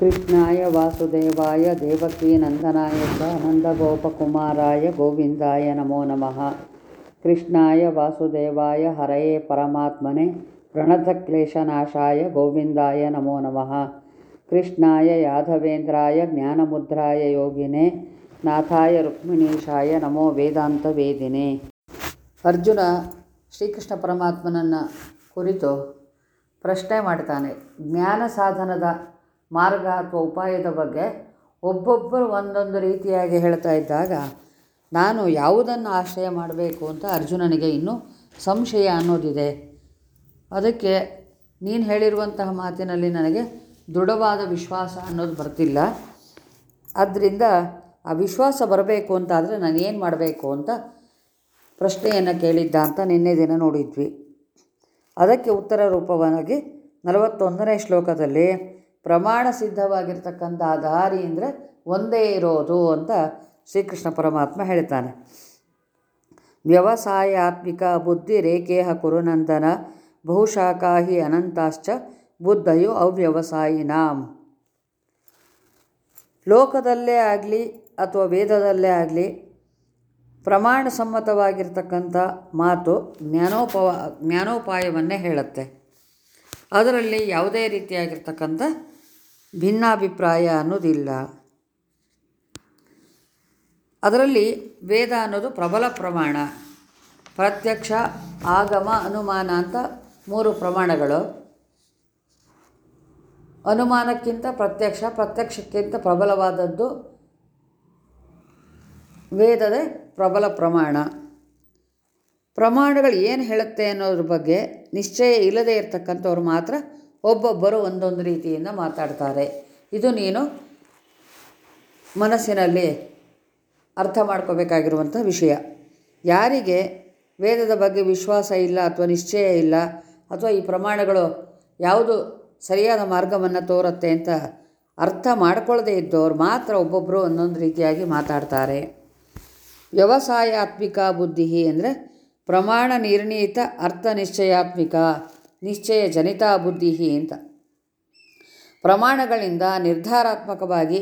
ಕೃಷ್ಣಾಯ ವಾಸುದೇವಾಯ ಆನಂದಗೋಪಕುಮಾರಾಯ ನಂದಗೋಪಕುಮಾರಾಯ ಗೋವಿಂದಾಯ ನಮೋ ನಮಃ. ಕೃಷ್ಣಾಯ ವಾಸುದೇವಾಯ ಹರಯೇ ಪರಮಾತ್ಮನೆ ಪ್ರಣತಕ್ಲೇಶನಾಶಾಯ ಗೋವಿಂದಾಯ ನಮೋ ನಮಃ. ಕೃಷ್ಣಾಯ ಯಾದವೇಂದ್ರಾಯ ಜ್ಞಾನಮುದ್ರಾಯ ಯೋಗಿನೇ, ನಾಥಾಯ ರುಕ್ಮಿಣೀಶಾಯ ನಮೋ ವೇದಾಂತ ವೇದಿನೇ. ಅರ್ಜುನ ಶ್ರೀಕೃಷ್ಣ ಪರಮಾತ್ಮನನ್ನು ಕುರಿತು ಪ್ರಶ್ನೆ ಮಾಡ್ತಾನೆ. ಜ್ಞಾನ ಸಾಧನದ ಮಾರ್ಗ ಅಥವಾ ಉಪಾಯದ ಬಗ್ಗೆ ಒಬ್ಬೊಬ್ಬರು ಒಂದೊಂದು ರೀತಿಯಾಗಿ ಹೇಳ್ತಾ ಇದ್ದಾಗ, ನಾನು ಯಾವುದನ್ನು ಆಶ್ರಯ ಮಾಡಬೇಕು ಅಂತ ಅರ್ಜುನನಿಗೆ ಇನ್ನೂ ಸಂಶಯ ಅನ್ನೋದಿದೆ. ಅದಕ್ಕೆ ನೀನು ಹೇಳಿರುವಂತಹ ಮಾತಿನಲ್ಲಿ ನನಗೆ ದೃಢವಾದ ವಿಶ್ವಾಸ ಅನ್ನೋದು ಬರ್ತಿಲ್ಲ. ಆದ್ದರಿಂದ ಆ ವಿಶ್ವಾಸ ಬರಬೇಕು ಅಂತಾದರೆ ನಾನು ಏನು ಮಾಡಬೇಕು ಅಂತ ಪ್ರಶ್ನೆಯನ್ನು ಕೇಳಿದ್ದ ಅಂತ ನಿನ್ನೆ ದಿನ ನೋಡಿದ್ವಿ. ಅದಕ್ಕೆ ಉತ್ತರ ರೂಪವಾಗಿ ನಲವತ್ತೊಂದನೇ ಶ್ಲೋಕದಲ್ಲಿ ಪ್ರಮಾಣ ಸಿದ್ಧವಾಗಿರ್ತಕ್ಕಂಥ ದಾರಿ ಅಂದರೆ ಒಂದೇ ಇರೋದು ಅಂತ ಶ್ರೀಕೃಷ್ಣ ಪರಮಾತ್ಮ ಹೇಳ್ತಾನೆ. ವ್ಯವಸಾಯಾತ್ಮಿಕ ಬುದ್ಧಿ ರೇಖೇಹ ಕುರುನಂದನ, ಬಹುಶಾಖಾಹಿ ಅನಂತಾಶ್ಚ, ಬುದ್ಧಯು ಅವ್ಯವಸಾಯಿನಾಂ. ಲೋಕದಲ್ಲೇ ಆಗಲಿ ಅಥವಾ ವೇದದಲ್ಲೇ ಆಗಲಿ ಪ್ರಮಾಣ ಸಮ್ಮತವಾಗಿರ್ತಕ್ಕಂಥ ಮಾತು ಜ್ಞಾನೋಪವ, ಜ್ಞಾನೋಪಾಯವನ್ನೇ ಹೇಳುತ್ತೆ. ಅದರಲ್ಲಿ ಯಾವುದೇ ರೀತಿಯಾಗಿರ್ತಕ್ಕಂಥ ಭಿನ್ನಾಭಿಪ್ರಾಯ ಅನ್ನೋದಿಲ್ಲ. ಅದರಲ್ಲಿ ವೇದ ಅನ್ನೋದು ಪ್ರಬಲ ಪ್ರಮಾಣ. ಪ್ರತ್ಯಕ್ಷ, ಆಗಮ, ಅನುಮಾನ ಅಂತ ಮೂರು ಪ್ರಮಾಣಗಳು. ಅನುಮಾನಕ್ಕಿಂತ ಪ್ರತ್ಯಕ್ಷ, ಪ್ರತ್ಯಕ್ಷಕ್ಕಿಂತ ಪ್ರಬಲವಾದದ್ದು ವೇದದ ಪ್ರಬಲ ಪ್ರಮಾಣ. ಪ್ರಮಾಣಗಳು ಏನು ಹೇಳುತ್ತೆ ಅನ್ನೋದ್ರ ಬಗ್ಗೆ ನಿಶ್ಚಯ ಇಲ್ಲದೇ ಇರತಕ್ಕಂಥವ್ರು ಮಾತ್ರ ಒಬ್ಬೊಬ್ಬರು ಒಂದೊಂದು ರೀತಿಯಿಂದ ಮಾತಾಡ್ತಾರೆ. ಇದು ನೀನು ಮನಸ್ಸಿನಲ್ಲಿ ಅರ್ಥ ಮಾಡ್ಕೋಬೇಕಾಗಿರುವಂಥ ವಿಷಯ. ಯಾರಿಗೆ ವೇದದ ಬಗ್ಗೆ ವಿಶ್ವಾಸ ಇಲ್ಲ ಅಥವಾ ನಿಶ್ಚಯ ಇಲ್ಲ ಅಥವಾ ಈ ಪ್ರಮಾಣಗಳು ಯಾವುದು ಸರಿಯಾದ ಮಾರ್ಗವನ್ನು ತೋರುತ್ತೆ ಅಂತ ಅರ್ಥ ಮಾಡ್ಕೊಳ್ಳದೇ ಇದ್ದವ್ರು ಮಾತ್ರ ಒಬ್ಬೊಬ್ಬರು ಒಂದೊಂದು ರೀತಿಯಾಗಿ ಮಾತಾಡ್ತಾರೆ. ವ್ಯವಸಾಯಾತ್ಮಿಕ ಬುದ್ಧಿ ಅಂದರೆ ಪ್ರಮಾಣ ನಿರ್ಣೀತ ಅರ್ಥ ನಿಶ್ಚಯಾತ್ಮಿಕ. ನಿಶ್ಚಯ ಜನಿತಾ ಬುದ್ಧಿ ಅಂತ. ಪ್ರಮಾಣಗಳಿಂದ ನಿರ್ಧಾರಾತ್ಮಕವಾಗಿ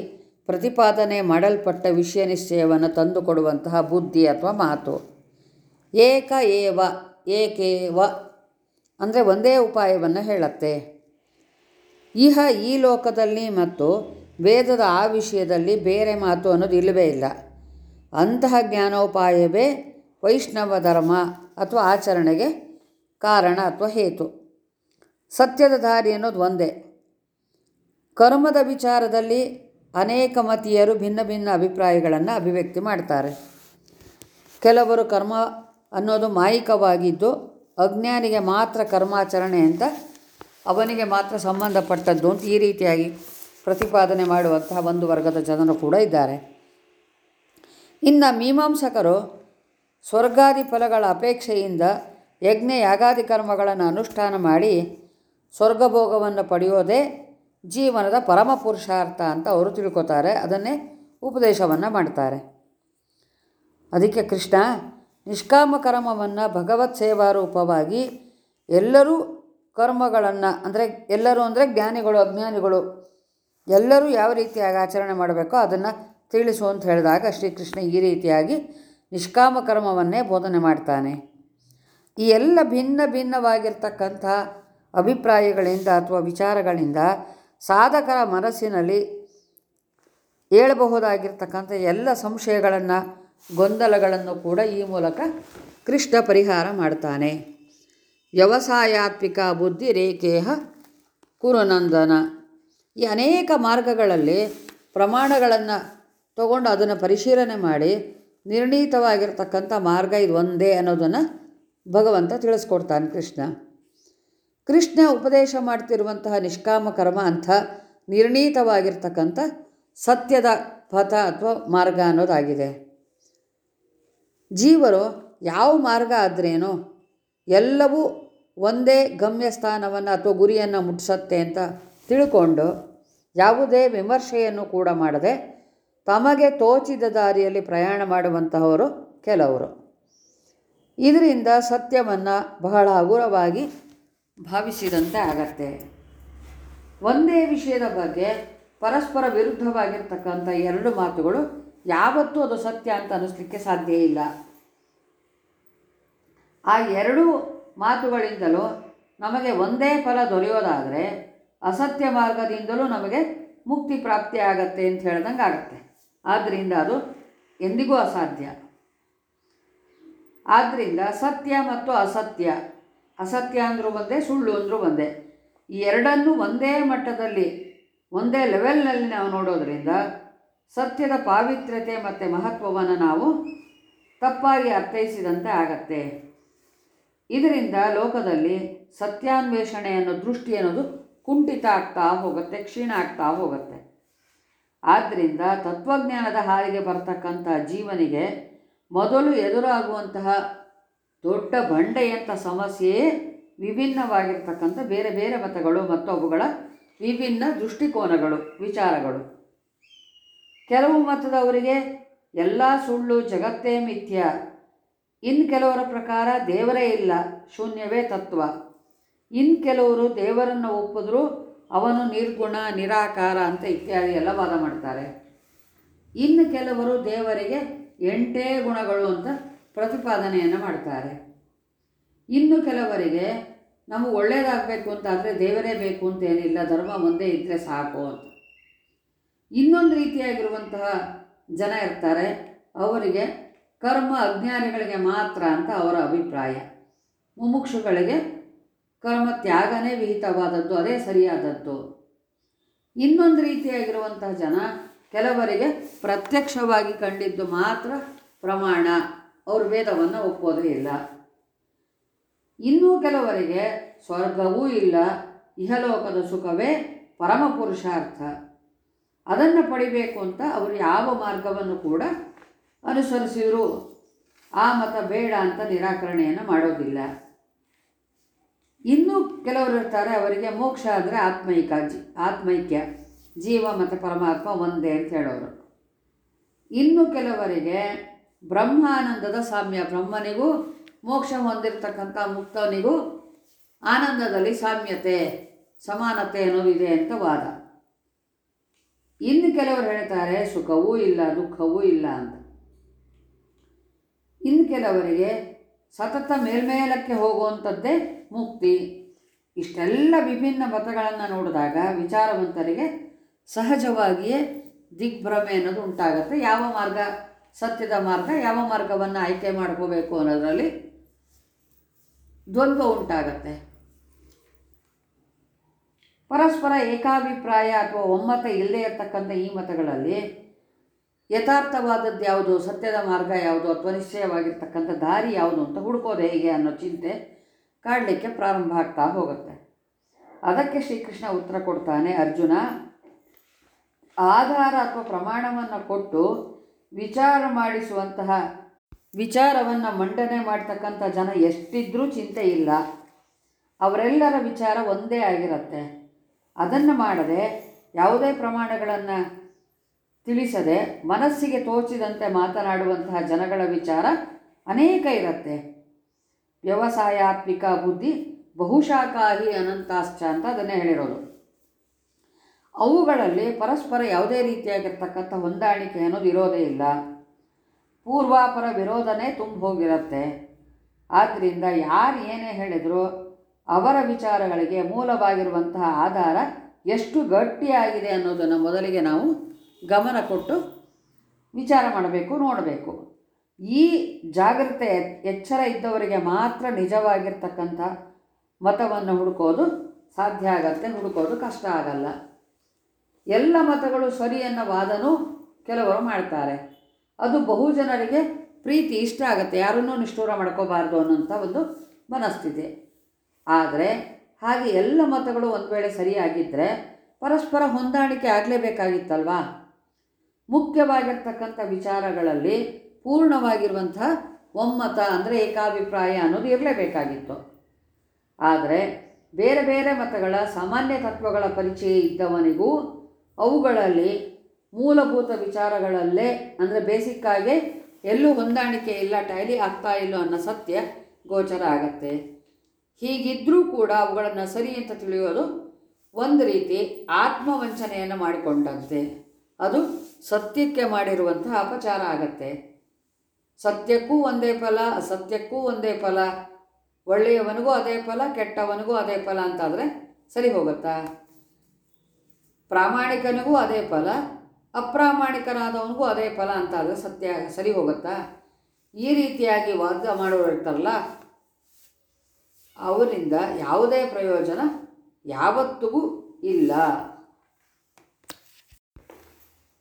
ಪ್ರತಿಪಾದನೆ ಮಾಡಲ್ಪಟ್ಟ ವಿಷಯ ನಿಶ್ಚಯವನ್ನು ತಂದುಕೊಡುವಂತಹ ಬುದ್ಧಿ ಅಥವಾ ಮಾತು. ಏಕ ಏವ, ಏಕೇವ ಅಂದರೆ ಒಂದೇ ಉಪಾಯವನ್ನು ಹೇಳುತ್ತೆ. ಇಹ ಈ ಲೋಕದಲ್ಲಿ ಮತ್ತು ವೇದದ ಆ ವಿಷಯದಲ್ಲಿ ಬೇರೆ ಮಾತು ಅನ್ನೋದು ಇಲ್ಲವೇ ಇಲ್ಲ. ಅಂತಹ ಜ್ಞಾನೋಪಾಯವೇ ವೈಷ್ಣವ ಧರ್ಮ ಅಥವಾ ಆಚರಣೆಗೆ ಕಾರಣ ಅಥವಾ ಹೇತು. ಸತ್ಯದ ದಾರಿ ಅನ್ನೋದು ಒಂದೇ. ಕರ್ಮದ ವಿಚಾರದಲ್ಲಿ ಅನೇಕ ಮತೀಯರು ಭಿನ್ನ ಭಿನ್ನ ಅಭಿಪ್ರಾಯಗಳನ್ನು ಅಭಿವ್ಯಕ್ತಿ ಮಾಡ್ತಾರೆ. ಕೆಲವರು ಕರ್ಮ ಅನ್ನೋದು ಮಾಯಿಕವಾಗಿದ್ದು ಅಜ್ಞಾನಿಗೆ ಮಾತ್ರ ಕರ್ಮಾಚರಣೆ ಅಂತ ಅವನಿಗೆ ಮಾತ್ರ ಸಂಬಂಧಪಟ್ಟದ್ದು ಅಂತ ಈ ರೀತಿಯಾಗಿ ಪ್ರತಿಪಾದನೆ ಮಾಡುವಂತಹ ಒಂದು ವರ್ಗದ ಜನರು ಕೂಡ ಇದ್ದಾರೆ. ಇನ್ನು ಮೀಮಾಂಸಕರು ಸ್ವರ್ಗಾದಿ ಫಲಗಳ ಅಪೇಕ್ಷೆಯಿಂದ ಯಜ್ಞ ಯಾಗಾದಿ ಕರ್ಮಗಳನ್ನು ಅನುಷ್ಠಾನ ಮಾಡಿ ಸ್ವರ್ಗಭೋಗವನ್ನು ಪಡೆಯೋದೇ ಜೀವನದ ಪರಮ ಪುರುಷಾರ್ಥ ಅಂತ ಅವರು ತಿಳ್ಕೊತಾರೆ. ಅದನ್ನೇ ಉಪದೇಶವನ್ನು ಮಾಡ್ತಾರೆ. ಅದಕ್ಕೆ ಕೃಷ್ಣ, ನಿಷ್ಕಾಮ ಕರ್ಮವನ್ನು ಭಗವತ್ ಸೇವಾ ರೂಪವಾಗಿ ಎಲ್ಲರೂ ಕರ್ಮಗಳನ್ನು ಅಂದರೆ ಎಲ್ಲರೂ ಅಂದರೆ ಜ್ಞಾನಿಗಳು, ಅಜ್ಞಾನಿಗಳು ಎಲ್ಲರೂ ಯಾವ ರೀತಿಯಾಗಿ ಆಚರಣೆ ಮಾಡಬೇಕೋ ಅದನ್ನು ತಿಳಿಸು ಅಂತ ಹೇಳಿದಾಗ ಶ್ರೀಕೃಷ್ಣ ಈ ರೀತಿಯಾಗಿ ನಿಷ್ಕಾಮ ಕರ್ಮವನ್ನೇ ಬೋಧನೆ ಮಾಡ್ತಾನೆ. ಈ ಎಲ್ಲ ಭಿನ್ನ ಭಿನ್ನವಾಗಿರ್ತಕ್ಕಂಥ ಅಭಿಪ್ರಾಯಗಳಿಂದ ಅಥವಾ ವಿಚಾರಗಳಿಂದ ಸಾಧಕರ ಮನಸ್ಸಿನಲ್ಲಿ ಏಳಬಹುದಾಗಿರ್ತಕ್ಕಂಥ ಎಲ್ಲ ಸಂಶಯಗಳನ್ನು, ಗೊಂದಲಗಳನ್ನು ಕೂಡ ಈ ಮೂಲಕ ಕೃಷ್ಣ ಪರಿಹಾರ ಮಾಡ್ತಾನೆ. ವ್ಯವಸಾಯಾತ್ಮಿಕ ಬುದ್ಧಿ ರೇಖೇಹ ಕುರುನಂದನ. ಈ ಅನೇಕ ಮಾರ್ಗಗಳಲ್ಲಿ ಪ್ರಮಾಣಗಳನ್ನು ತಗೊಂಡು ಅದನ್ನು ಪರಿಶೀಲನೆ ಮಾಡಿ ನಿರ್ಣೀತವಾಗಿರ್ತಕ್ಕಂಥ ಮಾರ್ಗ ಇದು ಒಂದೇ ಅನ್ನೋದನ್ನು ಭಗವಂತ ತಿಳಿಸ್ಕೊಡ್ತಾನೆ ಕೃಷ್ಣ. ಕೃಷ್ಣ ಉಪದೇಶ ಮಾಡ್ತಿರುವಂತಹ ನಿಷ್ಕಾಮ ಕರ್ಮ ಅಂಥ ನಿರ್ಣೀತವಾಗಿರ್ತಕ್ಕಂಥ ಸತ್ಯದ ಪಥ ಅಥವಾ ಮಾರ್ಗ ಅನ್ನೋದಾಗಿದೆ. ಜೀವರು ಯಾವ ಮಾರ್ಗ ಆದ್ರೇನೋ ಎಲ್ಲವೂ ಒಂದೇ ಗಮ್ಯಸ್ಥಾನವನ್ನು ಅಥವಾ ಗುರಿಯನ್ನು ಮುಟ್ಟಿಸತ್ತೆ ಅಂತ ತಿಳ್ಕೊಂಡು ಯಾವುದೇ ವಿಮರ್ಶೆಯನ್ನು ಕೂಡ ಮಾಡದೆ ತಮಗೆ ತೋಚಿದ ದಾರಿಯಲ್ಲಿ ಪ್ರಯಾಣ ಮಾಡುವಂತಹವರು ಕೆಲವರು. ಇದರಿಂದ ಸತ್ಯವನ್ನು ಬಹಳ ಹಗುರವಾಗಿ ಭಾವಿಸಿದಂತೆ ಆಗತ್ತೆ. ಒಂದೇ ವಿಷಯದ ಬಗ್ಗೆ ಪರಸ್ಪರ ವಿರುದ್ಧವಾಗಿರ್ತಕ್ಕಂಥ ಎರಡು ಮಾತುಗಳು ಯಾವತ್ತೂ ಅದು ಸತ್ಯ ಅಂತ ಅನ್ನಿಸ್ಲಿಕ್ಕೆ ಸಾಧ್ಯ ಇಲ್ಲ. ಆ ಎರಡು ಮಾತುಗಳಿಂದಲೂ ನಮಗೆ ಒಂದೇ ಫಲ ದೊರೆಯೋದಾದರೆ ಅಸತ್ಯ ಮಾರ್ಗದಿಂದಲೂ ನಮಗೆ ಮುಕ್ತಿ ಪ್ರಾಪ್ತಿ ಆಗತ್ತೆ ಅಂತ ಹೇಳ್ದಂಗೆ ಆಗತ್ತೆ. ಆದ್ದರಿಂದ ಅದು ಎಂದಿಗೂ ಅಸಾಧ್ಯ. ಆದ್ದರಿಂದ ಸತ್ಯ ಮತ್ತು ಅಸತ್ಯ ಅಸತ್ಯ ಅಂದರೂ ಒಂದೇ, ಸುಳ್ಳು ಅಂದರೂ ಒಂದೇ. ಈ ಎರಡನ್ನೂ ಒಂದೇ ಮಟ್ಟದಲ್ಲಿ, ಒಂದೇ ಲೆವೆಲ್ನಲ್ಲಿ ನಾವು ನೋಡೋದರಿಂದ ಸತ್ಯದ ಪಾವಿತ್ರ್ಯತೆ ಮತ್ತು ಮಹತ್ವವನ್ನು ನಾವು ತಪ್ಪಾಗಿ ಅರ್ಥೈಸಿದಂತೆ ಆಗತ್ತೆ. ಇದರಿಂದ ಲೋಕದಲ್ಲಿ ಸತ್ಯಾನ್ವೇಷಣೆ ಅನ್ನೋ ದೃಷ್ಟಿ ಅನ್ನೋದು ಕುಂಠಿತ ಆಗ್ತಾ ಹೋಗುತ್ತೆ, ಕ್ಷೀಣ ಆಗ್ತಾ ಹೋಗುತ್ತೆ. ಆದ್ದರಿಂದ ತತ್ವಜ್ಞಾನದ ಹಾದಿಗೆ ಬರ್ತಕ್ಕಂಥ ಜೀವನಿಗೆ ಮೊದಲು ಎದುರಾಗುವಂತಹ ದೊಡ್ಡ ಬಂಡೆಯಂಥ ಸಮಸ್ಯೆಯೇ ವಿಭಿನ್ನವಾಗಿರ್ತಕ್ಕಂಥ ಬೇರೆ ಬೇರೆ ಮತಗಳು ಮತ್ತು ಅವುಗಳ ವಿಭಿನ್ನ ದೃಷ್ಟಿಕೋನಗಳು, ವಿಚಾರಗಳು. ಕೆಲವು ಮತದವರಿಗೆ ಎಲ್ಲ ಸುಳ್ಳು ಜಗತ್ತೇ ಮಿಥ್ಯ. ಇನ್ನು ಕೆಲವರ ಪ್ರಕಾರ ದೇವರೇ ಇಲ್ಲ, ಶೂನ್ಯವೇ ತತ್ವ. ಇನ್ನು ಕೆಲವರು ದೇವರನ್ನು ಒಪ್ಪಿದ್ರೂ ಅವನು ನಿರ್ಗುಣ, ನಿರಾಕಾರ ಅಂತ ಇತ್ಯಾದಿ ಎಲ್ಲ ವಾದ ಮಾಡ್ತಾರೆ. ಇನ್ನು ಕೆಲವರು ದೇವರಿಗೆ ಎಂಟೇ ಗುಣಗಳು ಅಂತ ಪ್ರತಿಪಾದನೆಯನ್ನು ಮಾಡ್ತಾರೆ. ಇನ್ನು ಕೆಲವರಿಗೆ ನಾವು ಒಳ್ಳೆಯದಾಗಬೇಕು ಅಂತ ಆದರೆ ದೇವರೇ ಬೇಕು ಅಂತ ಏನಿಲ್ಲ, ಧರ್ಮ ಒಂದೇ ಇದ್ದರೆ ಸಾಕು ಅಂತ. ಇನ್ನೊಂದು ರೀತಿಯಾಗಿರುವಂತಹ ಜನ ಇರ್ತಾರೆ, ಅವರಿಗೆ ಕರ್ಮ ಅಜ್ಞಾನಿಗಳಿಗೆ ಮಾತ್ರ ಅಂತ ಅವರ ಅಭಿಪ್ರಾಯ. ಮುಮುಕ್ಷುಗಳಿಗೆ ಕರ್ಮ ತ್ಯಾಗನೇ ವಿಹಿತವಾದದ್ದು, ಅದೇ ಸರಿಯಾದದ್ದು. ಇನ್ನೊಂದು ರೀತಿಯಾಗಿರುವಂತಹ ಜನ ಕೆಲವರಿಗೆ ಪ್ರತ್ಯಕ್ಷವಾಗಿ ಕಂಡಿದ್ದು ಮಾತ್ರ ಪ್ರಮಾಣ. ಅವರು ವೇದವನ್ನು ಒಪ್ಪೋದೇ ಇಲ್ಲ. ಇನ್ನೂ ಕೆಲವರಿಗೆ ಸ್ವರ್ಗವೂ ಇಲ್ಲ, ಇಹಲೋಕದ ಸುಖವೇ ಪರಮ ಪುರುಷಾರ್ಥ. ಅದನ್ನು ಪಡಿಬೇಕು ಅಂತ ಅವರು ಯಾವ ಮಾರ್ಗವನ್ನು ಕೂಡ ಅನುಸರಿಸಿದರೂ. ಆ ಮತ ಬೇಡ ಅಂತ ನಿರಾಕರಣೆಯನ್ನು ಮಾಡೋದಿಲ್ಲ. ಇನ್ನೂ ಕೆಲವರು ಇರ್ತಾರೆ, ಅವರಿಗೆ ಮೋಕ್ಷ ಅಂದರೆ ಆತ್ಮೈಕ, ಜಿ, ಆತ್ಮೈಕ್ಯ, ಜೀವ ಮತ್ತು ಪರಮಾತ್ಮ ಒಂದೇ ಅಂತ ಹೇಳೋರು. ಇನ್ನು ಕೆಲವರಿಗೆ ಬ್ರಹ್ಮಾನಂದದ ಸಾಮ್ಯ, ಬ್ರಹ್ಮನಿಗೂ ಮೋಕ್ಷ ಹೊಂದಿರತಕ್ಕಂಥ ಮುಕ್ತನಿಗೂ ಆನಂದದಲ್ಲಿ ಸಾಮ್ಯತೆ, ಸಮಾನತೆ ಅನ್ನೋದಿದೆ ಅಂತ ವಾದ. ಇನ್ನು ಕೆಲವರು ಹೇಳ್ತಾರೆ, ಸುಖವೂ ಇಲ್ಲ, ದುಃಖವೂ ಇಲ್ಲ ಅಂತ. ಇನ್ನು ಕೆಲವರಿಗೆ ಸತತ ಮೇಲ್ಮೇಲಕ್ಕೆ ಹೋಗುವಂಥದ್ದೇ ಮುಕ್ತಿ. ಇಷ್ಟೆಲ್ಲ ವಿಭಿನ್ನ ಮತಗಳನ್ನು ನೋಡಿದಾಗ ವಿಚಾರವಂತರಿಗೆ ಸಹಜವಾಗಿಯೇ ದಿಗ್ಭ್ರಮೆ ಅನ್ನೋದು ಉಂಟಾಗುತ್ತೆ. ಯಾವ ಮಾರ್ಗ? ಸತ್ಯದ ಮಾರ್ಗ, ಯಾವ ಮಾರ್ಗವನ್ನು ಆಯ್ಕೆ ಮಾಡ್ಕೋಬೇಕು ಅನ್ನೋದರಲ್ಲಿ ದ್ವಂದ್ವ ಉಂಟಾಗತ್ತೆ. ಪರಸ್ಪರ ಏಕಾಭಿಪ್ರಾಯ ಅಥವಾ ಒಮ್ಮತ ಇಲ್ಲದೇ ಇರತಕ್ಕಂಥ ಈ ಮತಗಳಲ್ಲಿ ಯಥಾರ್ಥವಾದದ್ದು ಯಾವುದು, ಸತ್ಯದ ಮಾರ್ಗ ಯಾವುದು, ಅಥವಾ ನಿಶ್ಚಯವಾಗಿರ್ತಕ್ಕಂಥ ದಾರಿ ಯಾವುದು ಅಂತ ಹುಡುಕೋದು ಹೇಗೆ ಅನ್ನೋ ಚಿಂತೆ ಕಾಡಲಿಕ್ಕೆ ಪ್ರಾರಂಭ ಆಗ್ತಾ ಹೋಗುತ್ತೆ. ಅದಕ್ಕೆ ಶ್ರೀಕೃಷ್ಣ ಉತ್ತರ ಕೊಡ್ತಾನೆ ಅರ್ಜುನ, ಆಧಾರ ಅಥವಾ ಪ್ರಮಾಣವನ್ನು ಕೊಟ್ಟು ವಿಚಾರ ಮಾಡಿಸುವಂತಹ ವಿಚಾರವನ್ನು ಮಂಡನೆ ಮಾಡ್ತಕ್ಕಂಥ ಜನ ಎಷ್ಟಿದ್ರೂ ಚಿಂತೆ ಇಲ್ಲ. ಅವರೆಲ್ಲರ ವಿಚಾರ ಒಂದೇ ಆಗಿರುತ್ತೆ. ಅದನ್ನು ಮಾಡದೆ ಯಾವುದೇ ಪ್ರಮಾಣಗಳನ್ನು ತಿಳಿಸದೆ ಮನಸ್ಸಿಗೆ ತೋಚಿದಂತೆ ಮಾತನಾಡುವಂತಹ ಜನಗಳ ವಿಚಾರ ಅನೇಕ ಇರುತ್ತೆ. ವ್ಯವಸಾಯಾತ್ಮಿಕ ಬುದ್ಧಿ ಬಹುಶಾಖಾಹಿ ಅನಂತಾಶ್ಚ ಅಂತ ಅದನ್ನೇ ಹೇಳಿರೋದು. ಅವುಗಳಲ್ಲಿ ಪರಸ್ಪರ ಯಾವುದೇ ರೀತಿಯಾಗಿರ್ತಕ್ಕಂಥ ಹೊಂದಾಣಿಕೆ ಅನ್ನೋದು ಇರೋದೇ ಇಲ್ಲ. ಪೂರ್ವಾಪರ ವಿರೋಧನೇ ತುಂಬ ಹೋಗಿರುತ್ತೆ. ಆದ್ದರಿಂದ ಯಾರು ಏನೇ ಹೇಳಿದರೂ ಅವರ ವಿಚಾರಗಳಿಗೆ ಮೂಲವಾಗಿರುವಂತಹ ಆಧಾರ ಎಷ್ಟು ಗಟ್ಟಿಯಾಗಿದೆ ಅನ್ನೋದನ್ನು ಮೊದಲಿಗೆ ನಾವು ಗಮನ ಕೊಟ್ಟು ವಿಚಾರ ಮಾಡಬೇಕು, ನೋಡಬೇಕು. ಈ ಜಾಗ್ರತೆ ಎಚ್ಚರ ಇದ್ದವರಿಗೆ ಮಾತ್ರ ನಿಜವಾಗಿರ್ತಕ್ಕಂಥ ಮತವನ್ನು ಹುಡುಕೋದು ಸಾಧ್ಯ ಆಗತ್ತೆ, ಹುಡುಕೋದು ಕಷ್ಟ ಆಗಲ್ಲ. ಎಲ್ಲ ಮತಗಳು ಸರಿ ಅನ್ನೋ ವಾದನೂ ಕೆಲವರು ಮಾಡ್ತಾರೆ. ಅದು ಬಹುಜನರಿಗೆ ಪ್ರೀತಿ, ಇಷ್ಟ ಆಗುತ್ತೆ. ಯಾರನ್ನೂ ನಿಷ್ಠೂರ ಮಾಡ್ಕೋಬಾರ್ದು ಅನ್ನೋಂಥ ಒಂದು ಮನಸ್ಥಿತಿ. ಆದರೆ ಹಾಗೆ ಎಲ್ಲ ಮತಗಳು ಒಂದು ವೇಳೆ ಸರಿಯಾಗಿದ್ದರೆ ಪರಸ್ಪರ ಹೊಂದಾಣಿಕೆ ಆಗಲೇಬೇಕಾಗಿತ್ತಲ್ವಾ? ಮುಖ್ಯವಾಗಿರ್ತಕ್ಕಂಥ ವಿಚಾರಗಳಲ್ಲಿ ಪೂರ್ಣವಾಗಿರುವಂಥ ಒಮ್ಮತ ಅಂದರೆ ಏಕಾಭಿಪ್ರಾಯ ಅನ್ನೋದು ಇರಲೇಬೇಕಾಗಿತ್ತು. ಆದರೆ ಬೇರೆ ಬೇರೆ ಮತಗಳ ಸಾಮಾನ್ಯ ತತ್ವಗಳ ಪರಿಚಯ ಇದ್ದವನಿಗೂ ಅವುಗಳಲ್ಲಿ ಮೂಲಭೂತ ವಿಚಾರಗಳಲ್ಲೇ, ಅಂದರೆ ಬೇಸಿಕ್ಕಾಗೆ ಎಲ್ಲೂ ಹೊಂದಾಣಿಕೆ ಇಲ್ಲ ಟೈಲಿ ಆಗ್ತಾ ಇಲ್ಲ ಅನ್ನೋ ಸತ್ಯ ಗೋಚರ ಆಗತ್ತೆ. ಹೀಗಿದ್ದರೂ ಕೂಡ ಅವುಗಳನ್ನು ಸರಿ ಅಂತ ತಿಳಿಯೋದು ಒಂದು ರೀತಿ ಆತ್ಮವಂಚನೆಯನ್ನು ಮಾಡಿಕೊಂಡಂತೆ. ಅದು ಸತ್ಯಕ್ಕೆ ಮಾಡಿರುವಂತಹ ಅಪಚಾರ ಆಗತ್ತೆ. ಸತ್ಯಕ್ಕೂ ಒಂದೇ ಫಲ, ಅಸತ್ಯಕ್ಕೂ ಒಂದೇ ಫಲ, ಒಳ್ಳೆಯವನಿಗೂ ಅದೇ ಫಲ, ಕೆಟ್ಟವನಿಗೂ ಅದೇ ಫಲ ಅಂತಾದರೆ ಸರಿ ಹೋಗುತ್ತಾ? ಪ್ರಾಮಾಣಿಕನಿಗೂ ಅದೇ ಫಲ, ಅಪ್ರಾಮಾಣಿಕನಾದವನಿಗೂ ಅದೇ ಫಲ ಅಂತ ಆದರೆ ಸತ್ಯ, ಸರಿ ಹೋಗುತ್ತಾ? ಈ ರೀತಿಯಾಗಿ ವಾದ ಮಾಡೋರು ಇರ್ತಾರಲ್ಲ, ಅವರಿಂದ ಯಾವುದೇ ಪ್ರಯೋಜನ ಯಾವತ್ತಿಗೂ ಇಲ್ಲ.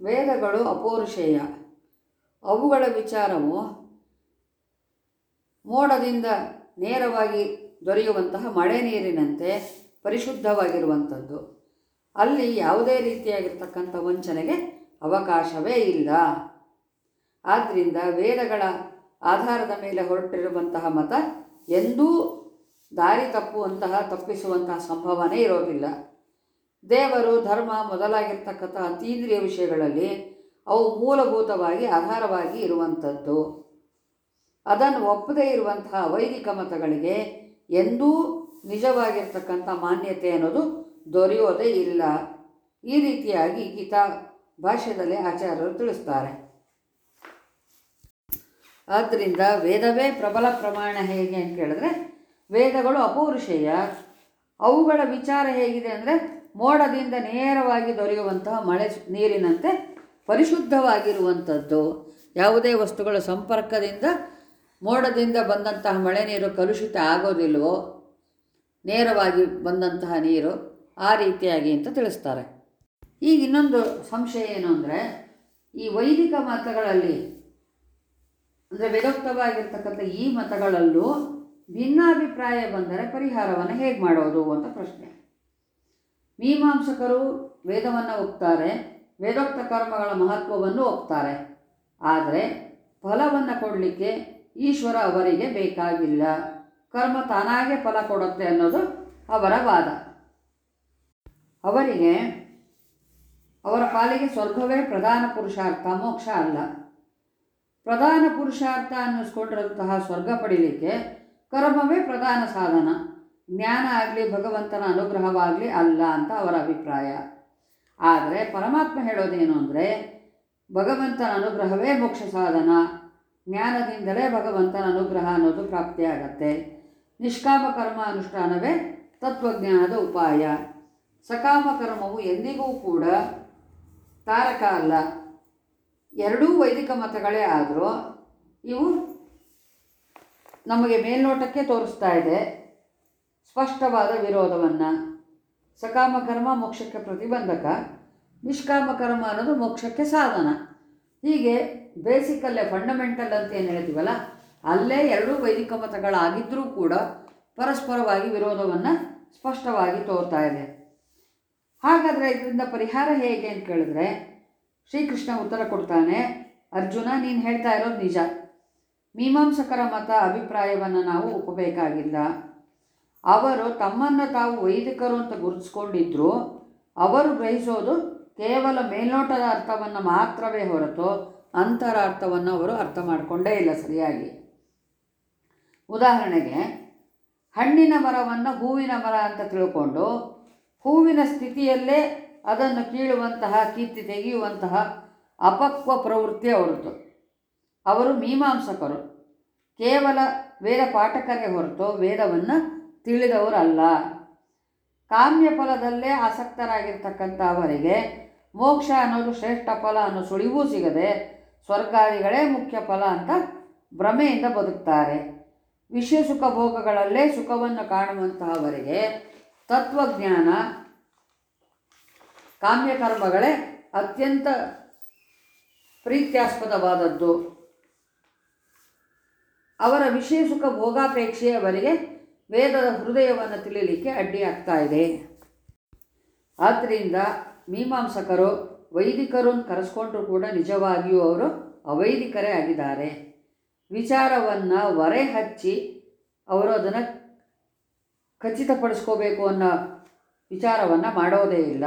ವೇದಗಳು ಅಪೌರುಷೇಯ. ಅವುಗಳ ವಿಚಾರವು ಮೋಡದಿಂದ ನೇರವಾಗಿ ದೊರೆಯುವಂತಹ ಮಳೆ ನೀರಿನಂತೆ ಪರಿಶುದ್ಧವಾಗಿರುವಂಥದ್ದು. ಅಲ್ಲಿ ಯಾವುದೇ ರೀತಿಯಾಗಿರ್ತಕ್ಕಂಥ ವಂಚನೆಗೆ ಅವಕಾಶವೇ ಇಲ್ಲ. ಆದ್ದರಿಂದ ವೇದಗಳ ಆಧಾರದ ಮೇಲೆ ಹೊರಟಿರುವಂತಹ ಮತ ಎಂದೂ ದಾರಿ ತಪ್ಪುವಂತಹ, ತಪ್ಪಿಸುವಂತಹ ಸಂಭವನೆ ಇರೋದಿಲ್ಲ. ದೇವರು ಧರ್ಮ ಮೊದಲಾಗಿರ್ತಕ್ಕಂಥ ಅತೀಂದ್ರಿಯ ವಿಷಯಗಳಲ್ಲಿ ಅವು ಮೂಲಭೂತವಾಗಿ ಆಧಾರವಾಗಿ ಇರುವಂಥದ್ದು. ಅದನ್ನು ಒಪ್ಪದೇ ಇರುವಂತಹ ವೈದಿಕ ಮತಗಳಿಗೆ ಎಂದೂ ನಿಜವಾಗಿರ್ತಕ್ಕಂಥ ಮಾನ್ಯತೆ ಅನ್ನೋದು ದೊರೆಯೋದೇ ಇಲ್ಲ. ಈ ರೀತಿಯಾಗಿ ಗೀತಾ ಭಾಷ್ಯದಲ್ಲಿ ಆಚಾರ್ಯರು ತಿಳಿಸ್ತಾರೆ. ಆದ್ದರಿಂದ ವೇದವೇ ಪ್ರಬಲ ಪ್ರಮಾಣ ಹೇಗೆ ಅಂತ ಕೇಳಿದ್ರೆ, ವೇದಗಳು ಅಪೌರುಷೇಯ. ಅವುಗಳ ವಿಚಾರ ಹೇಗಿದೆ ಅಂದರೆ, ಮೋಡದಿಂದ ನೇರವಾಗಿ ದೊರೆಯುವಂತಹ ಮಳೆ ನೀರಿನಂತೆ ಪರಿಶುದ್ಧವಾಗಿರುವಂಥದ್ದು. ಯಾವುದೇ ವಸ್ತುಗಳ ಸಂಪರ್ಕದಿಂದ, ಮೋಡದಿಂದ ಬಂದಂತಹ ಮಳೆ ನೀರು ಕಲುಷಿತ ಆಗೋದಿಲ್ವೋ? ನೇರವಾಗಿ ಬಂದಂತಹ ನೀರು. ಆ ರೀತಿಯಾಗಿ ಅಂತ ತಿಳಿಸ್ತಾರೆ. ಈಗ ಇನ್ನೊಂದು ಸಂಶಯ ಏನು ಅಂದರೆ, ಈ ವೈದಿಕ ಮತಗಳಲ್ಲಿ, ಅಂದರೆ ವೇದೋಕ್ತವಾಗಿರ್ತಕ್ಕಂಥ ಈ ಮತಗಳಲ್ಲೂ ಭಿನ್ನಾಭಿಪ್ರಾಯ ಬಂದರೆ ಪರಿಹಾರವನ್ನು ಹೇಗೆ ಮಾಡೋದು ಅಂತ ಪ್ರಶ್ನೆ. ಮೀಮಾಂಸಕರು ವೇದವನ್ನು ಒಪ್ತಾರೆ, ವೇದೋಕ್ತ ಕರ್ಮಗಳ ಮಹತ್ವವನ್ನು ಒಪ್ತಾರೆ. ಆದರೆ ಫಲವನ್ನು ಕೊಡಲಿಕ್ಕೆ ಈಶ್ವರ ಅವರಿಗೆ ಬೇಕಾಗಿಲ್ಲ. ಕರ್ಮ ತಾನಾಗೆ ಫಲ ಕೊಡುತ್ತೆ ಅನ್ನೋದು ಅವರ ವಾದ. ಅವರಿಗೆ ಅವರ ಪಾಲಿಗೆ ಸ್ವರ್ಗವೇ ಪ್ರಧಾನ ಪುರುಷಾರ್ಥ, ಮೋಕ್ಷ ಅಲ್ಲ. ಪ್ರಧಾನ ಪುರುಷಾರ್ಥ ಅನ್ನಿಸ್ಕೊಂಡಿರುವಂತಹ ಸ್ವರ್ಗ ಪಡೀಲಿಕ್ಕೆ ಕರ್ಮವೇ ಪ್ರಧಾನ ಸಾಧನ. ಜ್ಞಾನ ಆಗಲಿ, ಭಗವಂತನ ಅನುಗ್ರಹವಾಗಲಿ ಅಲ್ಲ ಅಂತ ಅವರ ಅಭಿಪ್ರಾಯ. ಆದರೆ ಪರಮಾತ್ಮ ಹೇಳೋದೇನು ಅಂದರೆ, ಭಗವಂತನ ಅನುಗ್ರಹವೇ ಮೋಕ್ಷ ಸಾಧನ. ಜ್ಞಾನದಿಂದಲೇ ಭಗವಂತನ ಅನುಗ್ರಹ ಅನ್ನೋದು ಪ್ರಾಪ್ತಿಯಾಗತ್ತೆ. ನಿಷ್ಕಾಮ ಕರ್ಮ ಅನುಷ್ಠಾನವೇ ತತ್ವಜ್ಞಾನದ ಉಪಾಯ. ಸಕಾಮ ಕರ್ಮವು ಎಂದಿಗೂ ಕೂಡ ತಾರಕ ಅಲ್ಲ. ಎರಡೂ ವೈದಿಕ ಮತಗಳೇ ಆದರೂ ಇವು ನಮಗೆ ಮೇಲ್ನೋಟಕ್ಕೆ ತೋರಿಸ್ತಾ ಇದೆ. ಸ್ಪಷ್ಟವಾದ ವಿರೋಧವನ್ನು. ಸಕಾಮ ಕರ್ಮ ಮೋಕ್ಷಕ್ಕೆ ಪ್ರತಿಬಂಧಕ. ನಿಷ್ಕಾಮ ಕರ್ಮ ಅನ್ನೋದು ಮೋಕ್ಷಕ್ಕೆ ಸಾಧನ. ಹೀಗೆ ಬೇಸಿಕಲ್ಲೇ ಫಂಡಮೆಂಟಲ್ ಅಂತ ಏನು ಹೇಳ್ತೀವಲ್ಲ, ಅಲ್ಲೇ ಎರಡೂ ವೈದಿಕ ಮತಗಳಾಗಿದ್ದರೂ ಕೂಡ ಪರಸ್ಪರವಾಗಿ ವಿರೋಧವನ್ನು ಸ್ಪಷ್ಟವಾಗಿ ತೋರ್ತಾ ಇದೆ. ಹಾಗಾದರೆ ಇದರಿಂದ ಪರಿಹಾರ ಹೇಗೆ ಅಂತ ಕೇಳಿದ್ರೆ, ಶ್ರೀಕೃಷ್ಣ ಉತ್ತರ ಕೊಡ್ತಾನೆ, ಅರ್ಜುನ, ನೀನು ಹೇಳ್ತಾ ಇರೋದು ನಿಜ. ಮೀಮಾಂಸಕರ ಮತ ಅಭಿಪ್ರಾಯವನ್ನು ನಾವು ಒಪ್ಪಬೇಕಾಗಿಲ್ಲ. ಅವರು ತಮ್ಮನ್ನು ತಾವು ವೈದಿಕರು ಅಂತ ಗುರುತಿಸ್ಕೊಂಡಿದ್ರು. ಅವರು ಗ್ರಹಿಸೋದು ಕೇವಲ ಮೇಲ್ನೋಟದ ಅರ್ಥವನ್ನು ಮಾತ್ರವೇ ಹೊರತು ಅಂತರ ಅರ್ಥವನ್ನು ಅವರು ಅರ್ಥ ಮಾಡಿಕೊಂಡೇ ಇಲ್ಲ ಸರಿಯಾಗಿ. ಉದಾಹರಣೆಗೆ, ಹಣ್ಣಿನ ಮರವನ್ನು ಹೂವಿನ ಮರ ಅಂತ ತಿಳ್ಕೊಂಡು ಹೂವಿನ ಸ್ಥಿತಿಯಲ್ಲೇ ಅದನ್ನು ಕೀಳುವಂತಹ, ಕೀರ್ತಿ ತೆಗೆಯುವಂತಹ ಅಪಕ್ವ ಪ್ರವೃತ್ತಿ ಅವರದ್ದು. ಅವರು ಮೀಮಾಂಸಕರು. ಕೇವಲ ವೇದ ಪಾಠಕರೇ ಹೊರತು ವೇದವನ್ನು ತಿಳಿದವರಲ್ಲ. ಕಾಮ್ಯ ಫಲದಲ್ಲೇ ಆಸಕ್ತರಾಗಿರ್ತಕ್ಕಂಥ ಅವರಿಗೆ ಮೋಕ್ಷ ಅನ್ನೋದು ಶ್ರೇಷ್ಠ ಫಲ ಅನ್ನೋ ಸುಳಿವೂ ಸಿಗದೆ ಸ್ವರ್ಗಾದಿಗಳೇ ಮುಖ್ಯ ಫಲ ಅಂತ ಭ್ರಮೆಯಿಂದ ಬದುಕ್ತಾರೆ. ವಿಷಯ ಸುಖ ಭೋಗಗಳಲ್ಲೇ ಸುಖವನ್ನು ಕಾಣುವಂತಹವರಿಗೆ ತತ್ವಜ್ಞಾನ ಕಾಮ್ಯಕರ್ಮಗಳೇ ಅತ್ಯಂತ ಪ್ರೀತ್ಯಾಸ್ಪದವಾದದ್ದು. ಅವರ ವಿಷಯ ಸುಖ ವೇದದ ಹೃದಯವನ್ನು ತಿಳಿಯಲಿಕ್ಕೆ ಅಡ್ಡಿಯಾಗ್ತಾ ಇದೆ. ಆದ್ದರಿಂದ ಮೀಮಾಂಸಕರು, ವೈದಿಕರು ಕರೆಸ್ಕೊಂಡ್ರೂ ಕರೆಸ್ಕೊಂಡ್ರು ಕೂಡ ನಿಜವಾಗಿಯೂ ಅವರು ಅವೈದಿಕರೇ ಆಗಿದ್ದಾರೆ. ವಿಚಾರವನ್ನು ಹೊರೆ ಹಚ್ಚಿ ಅವರು ಅದನ್ನು ಖಚಿತಪಡಿಸ್ಕೋಬೇಕು ಅನ್ನೋ ವಿಚಾರವನ್ನು ಮಾಡೋದೇ ಇಲ್ಲ.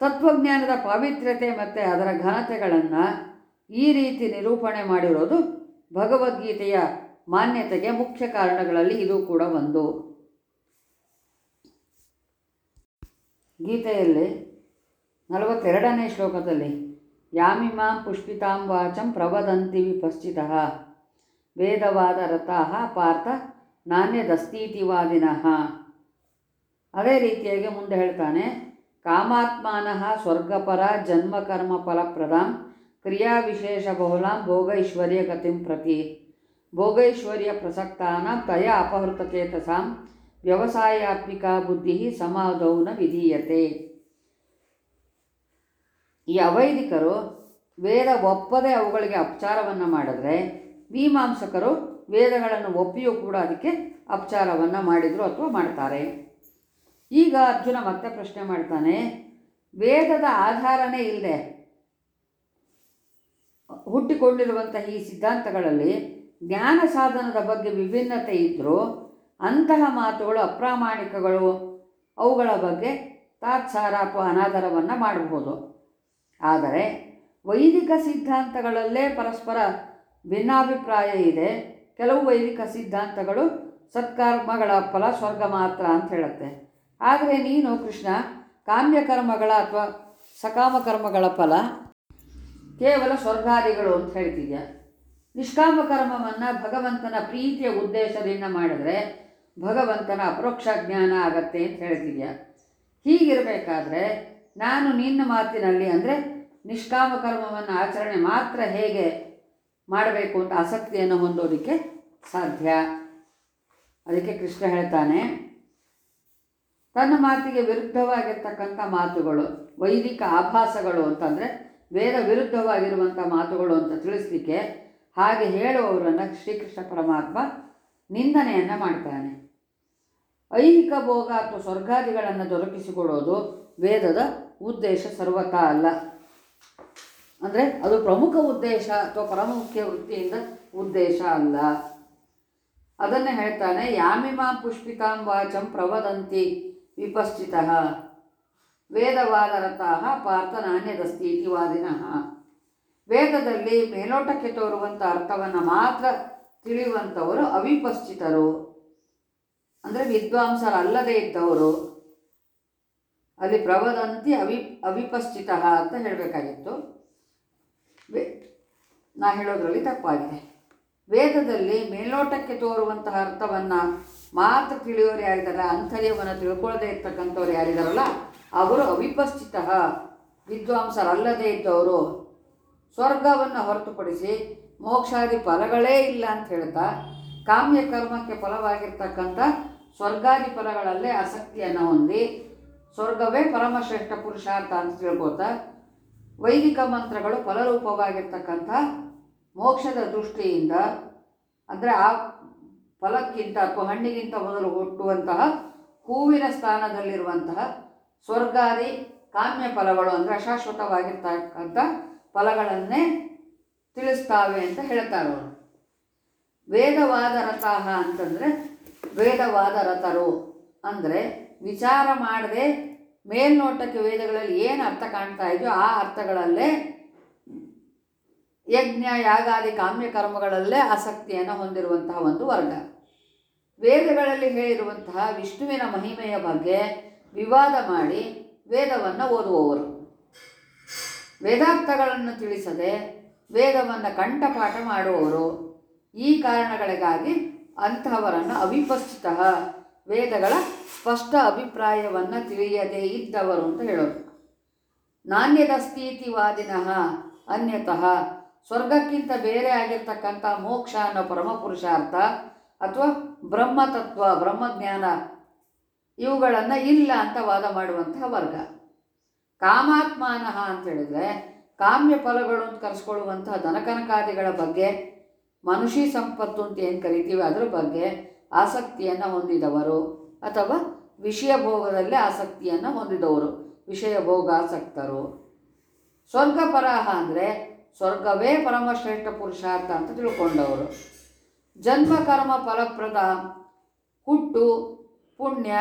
ತತ್ವಜ್ಞಾನದ ಪಾವಿತ್ರ್ಯತೆ ಮತ್ತು ಅದರ ಘನತೆಗಳನ್ನು ಈ ರೀತಿ ನಿರೂಪಣೆ ಮಾಡಿರೋದು ಭಗವದ್ಗೀತೆಯ ಮಾನ್ಯತೆಗೆ ಮುಖ್ಯ ಕಾರಣಗಳಲ್ಲಿ ಇದು ಕೂಡ ಒಂದು. ಗೀತೆಯಲ್ಲಿ ನಲವತ್ತೆರಡನೇ ಶ್ಲೋಕದಲ್ಲಿ, ಯಾಮಿಮಾಂ ಪುಷ್ಪಿತಾಂ ವಾಚಂ ಪ್ರವದಂತಿ ವಿಪಶ್ಚಿತ, ವೇದವಾದ ರಥಾ ಪಾರ್ಥ ನಾಣ್ಯದಸ್ತೀತಿವಾದಿನಃ ಅದೇ ರೀತಿಯಾಗಿ ಮುಂದೆ ಹೇಳ್ತಾನೆ, ಕಾಮಾತ್ಮಾನಃ ಸ್ವರ್ಗಪರ ಜನ್ಮಕರ್ಮ ಫಲಪ್ರದಾಂ ಕ್ರಿಯಾವಿಶೇಷ ಬಹುಲಾಂ ಭೋಗೈಶ್ವರ್ಯ ಗತಿಂ ಪ್ರತಿ. ಭೋಗೈಶ್ವರ್ಯ ಪ್ರಸಕ್ತಾನ ತಯ ಅಪಹೃತಚೇತಸಾಂ ವ್ಯವಸಾಯಾತ್ಮಿಕ ಬುದ್ಧಿ ಸಮಾಧೌನ ವಿಧೀಯತೆ. ಈ ಅವೈದಿಕರು ವೇದ ಒಪ್ಪದೆ ಅವುಗಳಿಗೆ ಅಪಚಾರವನ್ನು ಮಾಡಿದ್ರೆ, ಮೀಮಾಂಸಕರು ವೇದಗಳನ್ನು ಒಪ್ಪಿಯೂ ಕೂಡ ಅದಕ್ಕೆ ಅಪಚಾರವನ್ನು ಮಾಡಿದರು ಅಥವಾ ಮಾಡ್ತಾರೆ. ಈಗ ಅರ್ಜುನ ಮತ್ತೆ ಪ್ರಶ್ನೆ ಮಾಡ್ತಾನೆ, ವೇದದ ಆಧಾರನೇ ಇಲ್ಲದೆ ಹುಟ್ಟಿಕೊಂಡಿರುವಂತಹ ಈ ಸಿದ್ಧಾಂತಗಳಲ್ಲಿ ಜ್ಞಾನ ಸಾಧನದ ಬಗ್ಗೆ ವಿಭಿನ್ನತೆ ಇದ್ದರೂ ಅಂತಹ ಮಾತುಗಳು ಅಪ್ರಾಮಾಣಿಕಗಳು, ಅವುಗಳ ಬಗ್ಗೆ ತಾತ್ಸಾರ ಅಥವಾ ಅನಾದರವನ್ನು ಮಾಡಬಹುದು ಆದರೆ ವೈದಿಕ ಸಿದ್ಧಾಂತಗಳಲ್ಲೇ ಪರಸ್ಪರ ಭಿನ್ನಾಭಿಪ್ರಾಯ ಇದೆ. ಕೆಲವು ವೈದಿಕ ಸಿದ್ಧಾಂತಗಳು ಸತ್ಕರ್ಮಗಳ ಫಲ, ಸ್ವರ್ಗ ಮಾತ್ರ ಅಂತ ಹೇಳುತ್ತೆ. ಆದರೆ ನೀನು ಕೃಷ್ಣ, ಕಾಮ್ಯಕರ್ಮಗಳ ಅಥವಾ ಸಕಾಮ ಕರ್ಮಗಳ ಫಲ ಕೇವಲ ಸ್ವರ್ಗಾದಿಗಳು ಅಂತ ಹೇಳ್ತಿದ್ಯಾ? ನಿಷ್ಕಾಮ ಕರ್ಮವನ್ನು ಭಗವಂತನ ಪ್ರೀತಿಯ ಉದ್ದೇಶದಿಂದ ಮಾಡಿದ್ರೆ ಭಗವಂತನ ಅಪರೋಕ್ಷ ಜ್ಞಾನ ಆಗತ್ತೆ ಅಂತ ಹೇಳ್ತಿದ್ಯಾ? ಹೀಗಿರಬೇಕಾದ್ರೆ ನಾನು ನಿನ್ನ ಮಾತಿನಲ್ಲಿ ಅಂದರೆ ನಿಷ್ಕಾಮ ಕರ್ಮವನ್ನು ಆಚರಣೆ ಮಾತ್ರ ಹೇಗೆ ಮಾಡಬೇಕು ಅಂತ ಆಸಕ್ತಿಯನ್ನು ಹೊಂದೋದಕ್ಕೆ ಸಾಧ್ಯ. ಅದಕ್ಕೆ ಕೃಷ್ಣ ಹೇಳ್ತಾನೆ, ತನ್ನ ಮಾತಿಗೆ ವಿರುದ್ಧವಾಗಿರ್ತಕ್ಕಂಥ ಮಾತುಗಳು, ವೈದಿಕ ಆಭಾಸಗಳು ಅಂತಂದರೆ ವೇದ ವಿರುದ್ಧವಾಗಿರುವಂಥ ಮಾತುಗಳು ಅಂತ ತಿಳಿಸ್ಲಿಕ್ಕೆ ಹಾಗೆ ಹೇಳುವವರನ್ನು ಶ್ರೀಕೃಷ್ಣ ಪರಮಾತ್ಮ ನಿಂದನೆಯನ್ನು ಮಾಡ್ತಾನೆ. ಐಹಿಕ ಭೋಗ ಅಥವಾ ಸ್ವರ್ಗಾದಿಗಳನ್ನು ದೊರಕಿಸಿಕೊಡೋದು ವೇದದ ಉದ್ದೇಶ ಸರ್ವತಾ ಅಲ್ಲ. ಅಂದರೆ ಅದು ಪ್ರಮುಖ ಉದ್ದೇಶ ಅಥವಾ ಪರಮುಖ್ಯ ವೃತ್ತಿಯಿಂದ ಉದ್ದೇಶ ಅಲ್ಲ. ಅದನ್ನು ಹೇಳ್ತಾನೆ, ಯಾಮಿಮಾ ಪುಷ್ಪಿತಾಂ ವಾಚಂ ಪ್ರವದಂತಿ ವಿಪಶ್ಚಿತ ವೇದವಾದರತಃ ಪಾರ್ಥ ನಾಣ್ಯದಸ್ತಿ ವೇದದಲ್ಲಿ ಮೇಲೋಟಕ್ಕೆ ತೋರುವಂಥ ಅರ್ಥವನ್ನು ಮಾತ್ರ ತಿಳಿಯುವಂಥವರು ಅವಿಪಶ್ಚಿತರು. ಅಂದರೆ ವಿದ್ವಾಂಸರಲ್ಲದೇ ಇದ್ದವರು. ಅಲ್ಲಿ ಪ್ರವದಂತಿ ಅವಿ, ಅವಿಪಶ್ಚಿತ ಅಂತ ಹೇಳಬೇಕಾಗಿತ್ತು. ನಾ ಹೇಳೋದರಲ್ಲಿ ತಪ್ಪಾಗಿದೆ. ವೇದದಲ್ಲಿ ಮೇಲ್ನೋಟಕ್ಕೆ ತೋರುವಂತಹ ಅರ್ಥವನ್ನು ಮಾತ್ರ ತಿಳಿಯೋರು ಯಾರಿದ್ದಾರೆ ಅಂತರ್ಯವನ್ನು ತಿಳ್ಕೊಳ್ಳದೆ ಇರ್ತಕ್ಕಂಥವ್ರು ಯಾರಿದಾರಲ್ಲ, ಅವರು ಅವಿಪಶ್ಚಿತ ವಿದ್ವಾಂಸರಲ್ಲದೇ ಇದ್ದವರು. ಸ್ವರ್ಗವನ್ನು ಹೊರತುಪಡಿಸಿ ಮೋಕ್ಷಾದಿ ಫಲಗಳೇ ಇಲ್ಲ ಅಂತ ಹೇಳ್ತಾ, ಕಾಮ್ಯ ಕರ್ಮಕ್ಕೆ ಫಲವಾಗಿರ್ತಕ್ಕಂಥ ಸ್ವರ್ಗಾದಿ ಫಲಗಳಲ್ಲೇ ಆಸಕ್ತಿಯನ್ನು ಹೊಂದಿ, ಸ್ವರ್ಗವೇ ಪರಮಶ್ರೇಷ್ಠ ಪುರುಷಾರ್ಥ ಅಂತ ತಿಳ್ಕೊತಾ ವೈದಿಕ ಮಂತ್ರಗಳು ಫಲರೂಪವಾಗಿರ್ತಕ್ಕಂಥ ಮೋಕ್ಷದ ದೃಷ್ಟಿಯಿಂದ, ಅಂದರೆ ಆ ಫಲಕ್ಕಿಂತ ಅಥವಾ ಹಣ್ಣಿಗಿಂತ ಮೊದಲು ಹುಟ್ಟುವಂತಹ ಹೂವಿನ ಸ್ಥಾನದಲ್ಲಿರುವಂತಹ ಸ್ವರ್ಗಾದಿ ಕಾಮ್ಯ ಫಲಗಳು ಅಂದರೆ ಅಶಾಶ್ವತವಾಗಿರ್ತಕ್ಕಂಥ ಫಲಗಳನ್ನೇ ತಿಳಿಸ್ತಾವೆ ಅಂತ ಹೇಳ್ತಾರೆ ಅವರು. ವೇದವಾದ ರಥಾಹ ಅಂತಂದರೆ ವೇದವಾದ ರಥರು ಅಂದರೆ ವಿಚಾರ ಮಾಡದೆ ಮೇಲ್ನೋಟಕ್ಕೆ ವೇದಗಳಲ್ಲಿ ಏನು ಅರ್ಥ ಕಾಣ್ತಾ ಇದೆಯೋ ಆ ಅರ್ಥಗಳಲ್ಲೇ ಯಜ್ಞ ಯಾಗಾದಿ ಕಾಮ್ಯ ಕರ್ಮಗಳಲ್ಲೇ ಆಸಕ್ತಿಯನ್ನು ಹೊಂದಿರುವಂತಹ ಒಂದು ವರ್ಗ. ವೇದಗಳಲ್ಲಿ ಹೇಳಿರುವಂತಹ ವಿಷ್ಣುವಿನ ಮಹಿಮೆಯ ಬಗ್ಗೆ ವಿವಾದ ಮಾಡಿ ವೇದವನ್ನು ಓದುವವರು. ವೇದಾರ್ಥಗಳನ್ನು ತಿಳಿಸದೆ ವೇದವನ್ನು ಕಂಠಪಾಠ ಮಾಡುವವರು. ಈ ಕಾರಣಗಳಿಗಾಗಿ ಅಂತಹವರನ್ನು ಅವಿಪಶ್ಚಿತ ವೇದಗಳ ಸ್ಪಷ್ಟ ಅಭಿಪ್ರಾಯವನ್ನು ತಿಳಿಯದೇ ಇದ್ದವರು ಅಂತ ಹೇಳೋದು. ನಾಣ್ಯದ ಸ್ಥಿತಿವಾದಿನಃ ಅನ್ಯತಃ ಸ್ವರ್ಗಕ್ಕಿಂತ ಬೇರೆ ಆಗಿರ್ತಕ್ಕಂಥ ಮೋಕ್ಷ ಅನ್ನೋ ಪರಮ ಪುರುಷಾರ್ಥ ಅಥವಾ ಬ್ರಹ್ಮತತ್ವ, ಬ್ರಹ್ಮಜ್ಞಾನ, ಇವುಗಳನ್ನು ಇಲ್ಲ ಅಂತ ವಾದ ಮಾಡುವಂತಹ ವರ್ಗ. ಕಾಮಾತ್ಮಾನಃ ಅಂತ ಹೇಳಿದ್ರೆ ಕಾಮ್ಯ ಫಲಗಳು ಅಂತ ಕರೆಸ್ಕೊಳ್ಳುವಂತಹ ದನಕನಕಾದಿಗಳ ಬಗ್ಗೆ, ಮನುಷ್ಯ ಸಂಪತ್ತು ಅಂತ ಏನು ಕರಿತೀವಿ ಅದರ ಬಗ್ಗೆ ಆಸಕ್ತಿಯನ್ನು ಹೊಂದಿದವರು ಅಥವಾ ವಿಷಯ ಭೋಗದಲ್ಲಿ ಆಸಕ್ತಿಯನ್ನು ಹೊಂದಿದವರು, ವಿಷಯ ಭೋಗಾಸಕ್ತರು. ಸ್ವರ್ಗಪರಾಹ ಅಂದರೆ ಸ್ವರ್ಗವೇ ಪರಮಶ್ರೇಷ್ಠ ಪುರುಷಾರ್ಥ ಅಂತ ತಿಳ್ಕೊಂಡವರು. ಜನ್ಮ, ಕರ್ಮ, ಫಲಪ್ರದ ಹುಟ್ಟು, ಪುಣ್ಯ,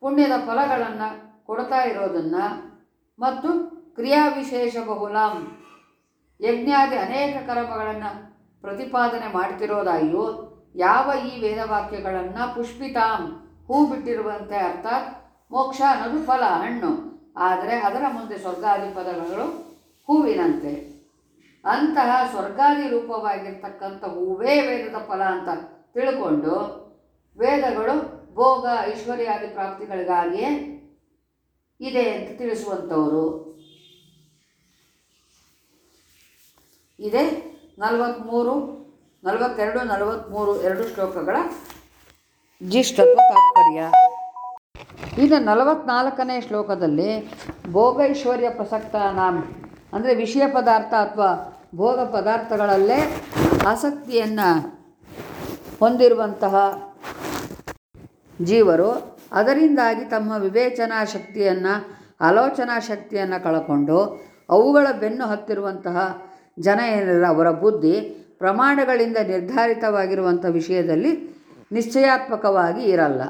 ಪುಣ್ಯದ ಫಲಗಳನ್ನು ಕೊಡ್ತಾ ಇರೋದನ್ನು ಮತ್ತು ಕ್ರಿಯಾವಿಶೇಷ ಬಹುಲಾಂ, ಯಜ್ಞಾದಿ ಅನೇಕ ಕರ್ಮಗಳನ್ನು ಪ್ರತಿಪಾದನೆ ಮಾಡ್ತಿರೋದಾಗಿಯೂ ಯಾವ ಈ ವೇದವಾಕ್ಯಗಳನ್ನು ಪುಷ್ಪಿತಾಂ ಹೂ ಬಿಟ್ಟಿರುವಂತೆ ಅರ್ಥಾತ್ ಮೋಕ್ಷ ಅನ್ನೋದು ಫಲ, ಹಣ್ಣು. ಆದರೆ ಅದರ ಮುಂದೆ ಸ್ವರ್ಗಾದಿ ಪದಗಳು ಹೂವಿನಂತೆ. ಅಂತಹ ಸ್ವರ್ಗಾದಿ ರೂಪವಾಗಿರ್ತಕ್ಕಂಥ ಹೂವೇ ವೇದದ ಫಲ ಅಂತ ತಿಳ್ಕೊಂಡು ವೇದಗಳು ಭೋಗ ಐಶ್ವರ್ಯಾದಿ ಪ್ರಾಪ್ತಿಗಳಿಗಾಗಿಯೇ ಇದೆ ಅಂತ ತಿಳಿಸುವಂಥವರು. ಇದೆ ನಲವತ್ತ್ಮೂರು ನಲವತ್ತೆರಡು ನಲವತ್ತ್ಮೂರು ಎರಡು ಶ್ಲೋಕಗಳ ಜಿಷ್ಟತ್ವ ತಾತ್ಪರ್ಯ. ಇನ್ನು ನಲವತ್ನಾಲ್ಕನೇ ಶ್ಲೋಕದಲ್ಲಿ ಭೋಗೈಶ್ವರ್ಯ ಪ್ರಸಕ್ತ ನಾಮ ಅಂದರೆ ವಿಷಯ ಪದಾರ್ಥ ಅಥವಾ ಭೋಗ ಪದಾರ್ಥಗಳಲ್ಲೇ ಆಸಕ್ತಿಯನ್ನು ಹೊಂದಿರುವಂತಹ ಜೀವರು. ಅದರಿಂದಾಗಿ ತಮ್ಮ ವಿವೇಚನಾ ಶಕ್ತಿಯನ್ನು, ಆಲೋಚನಾ ಶಕ್ತಿಯನ್ನು ಕಳಕೊಂಡು ಅವುಗಳ ಬೆನ್ನು ಹತ್ತಿರುವಂತಹ ಜನ ಏನಿರ ಅವರ ಬುದ್ಧಿ ಪ್ರಮಾಣಗಳಿಂದ ನಿರ್ಧಾರಿತವಾಗಿರುವಂಥ ವಿಷಯದಲ್ಲಿ ನಿಶ್ಚಯಾತ್ಮಕವಾಗಿ ಇರಲ್ಲ.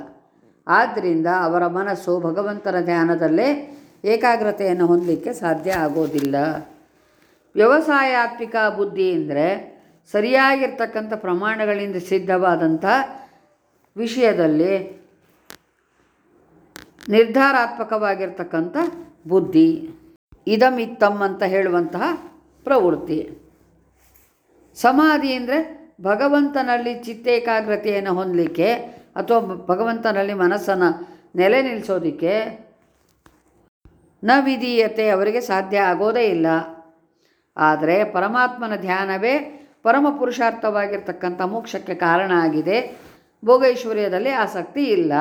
ಆದ್ದರಿಂದ ಅವರ ಮನಸ್ಸು ಭಗವಂತನ ಧ್ಯಾನದಲ್ಲೇ ಏಕಾಗ್ರತೆಯನ್ನು ಹೊಂದಲಿಕ್ಕೆ ಸಾಧ್ಯ ಆಗೋದಿಲ್ಲ. ವ್ಯವಸಾಯಾತ್ಮಿಕ ಬುದ್ಧಿ ಅಂದರೆ ಸರಿಯಾಗಿರ್ತಕ್ಕಂಥ ಪ್ರಮಾಣಗಳಿಂದ ಸಿದ್ಧವಾದಂಥ ವಿಷಯದಲ್ಲಿ ನಿರ್ಧಾರಾತ್ಮಕವಾಗಿರ್ತಕ್ಕಂಥ ಬುದ್ಧಿ ಇದಮಿತ್ತಮ್ ಅಂತ ಹೇಳುವಂತಹ ಪ್ರವೃತ್ತಿ. ಸಮಾಧಿ ಅಂದರೆ ಭಗವಂತನಲ್ಲಿ ಚಿತ್ತೇಕಾಗ್ರತೆಯನ್ನು ಹೊಂದಲಿಕ್ಕೆ ಅಥವಾ ಭಗವಂತನಲ್ಲಿ ಮನಸ್ಸನ್ನು ನೆಲೆ ನಿಲ್ಲಿಸೋದಕ್ಕೆ ನ ಅವರಿಗೆ ಸಾಧ್ಯ ಆಗೋದೇ ಇಲ್ಲ. ಆದರೆ ಪರಮಾತ್ಮನ ಧ್ಯಾನವೇ ಪರಮ ಪುರುಷಾರ್ಥವಾಗಿರ್ತಕ್ಕಂಥ ಮೋಕ್ಷಕ್ಕೆ ಕಾರಣ ಆಗಿದೆ. ಭೋಗೈಶ್ವರ್ಯದಲ್ಲಿ ಆಸಕ್ತಿ ಇಲ್ಲ.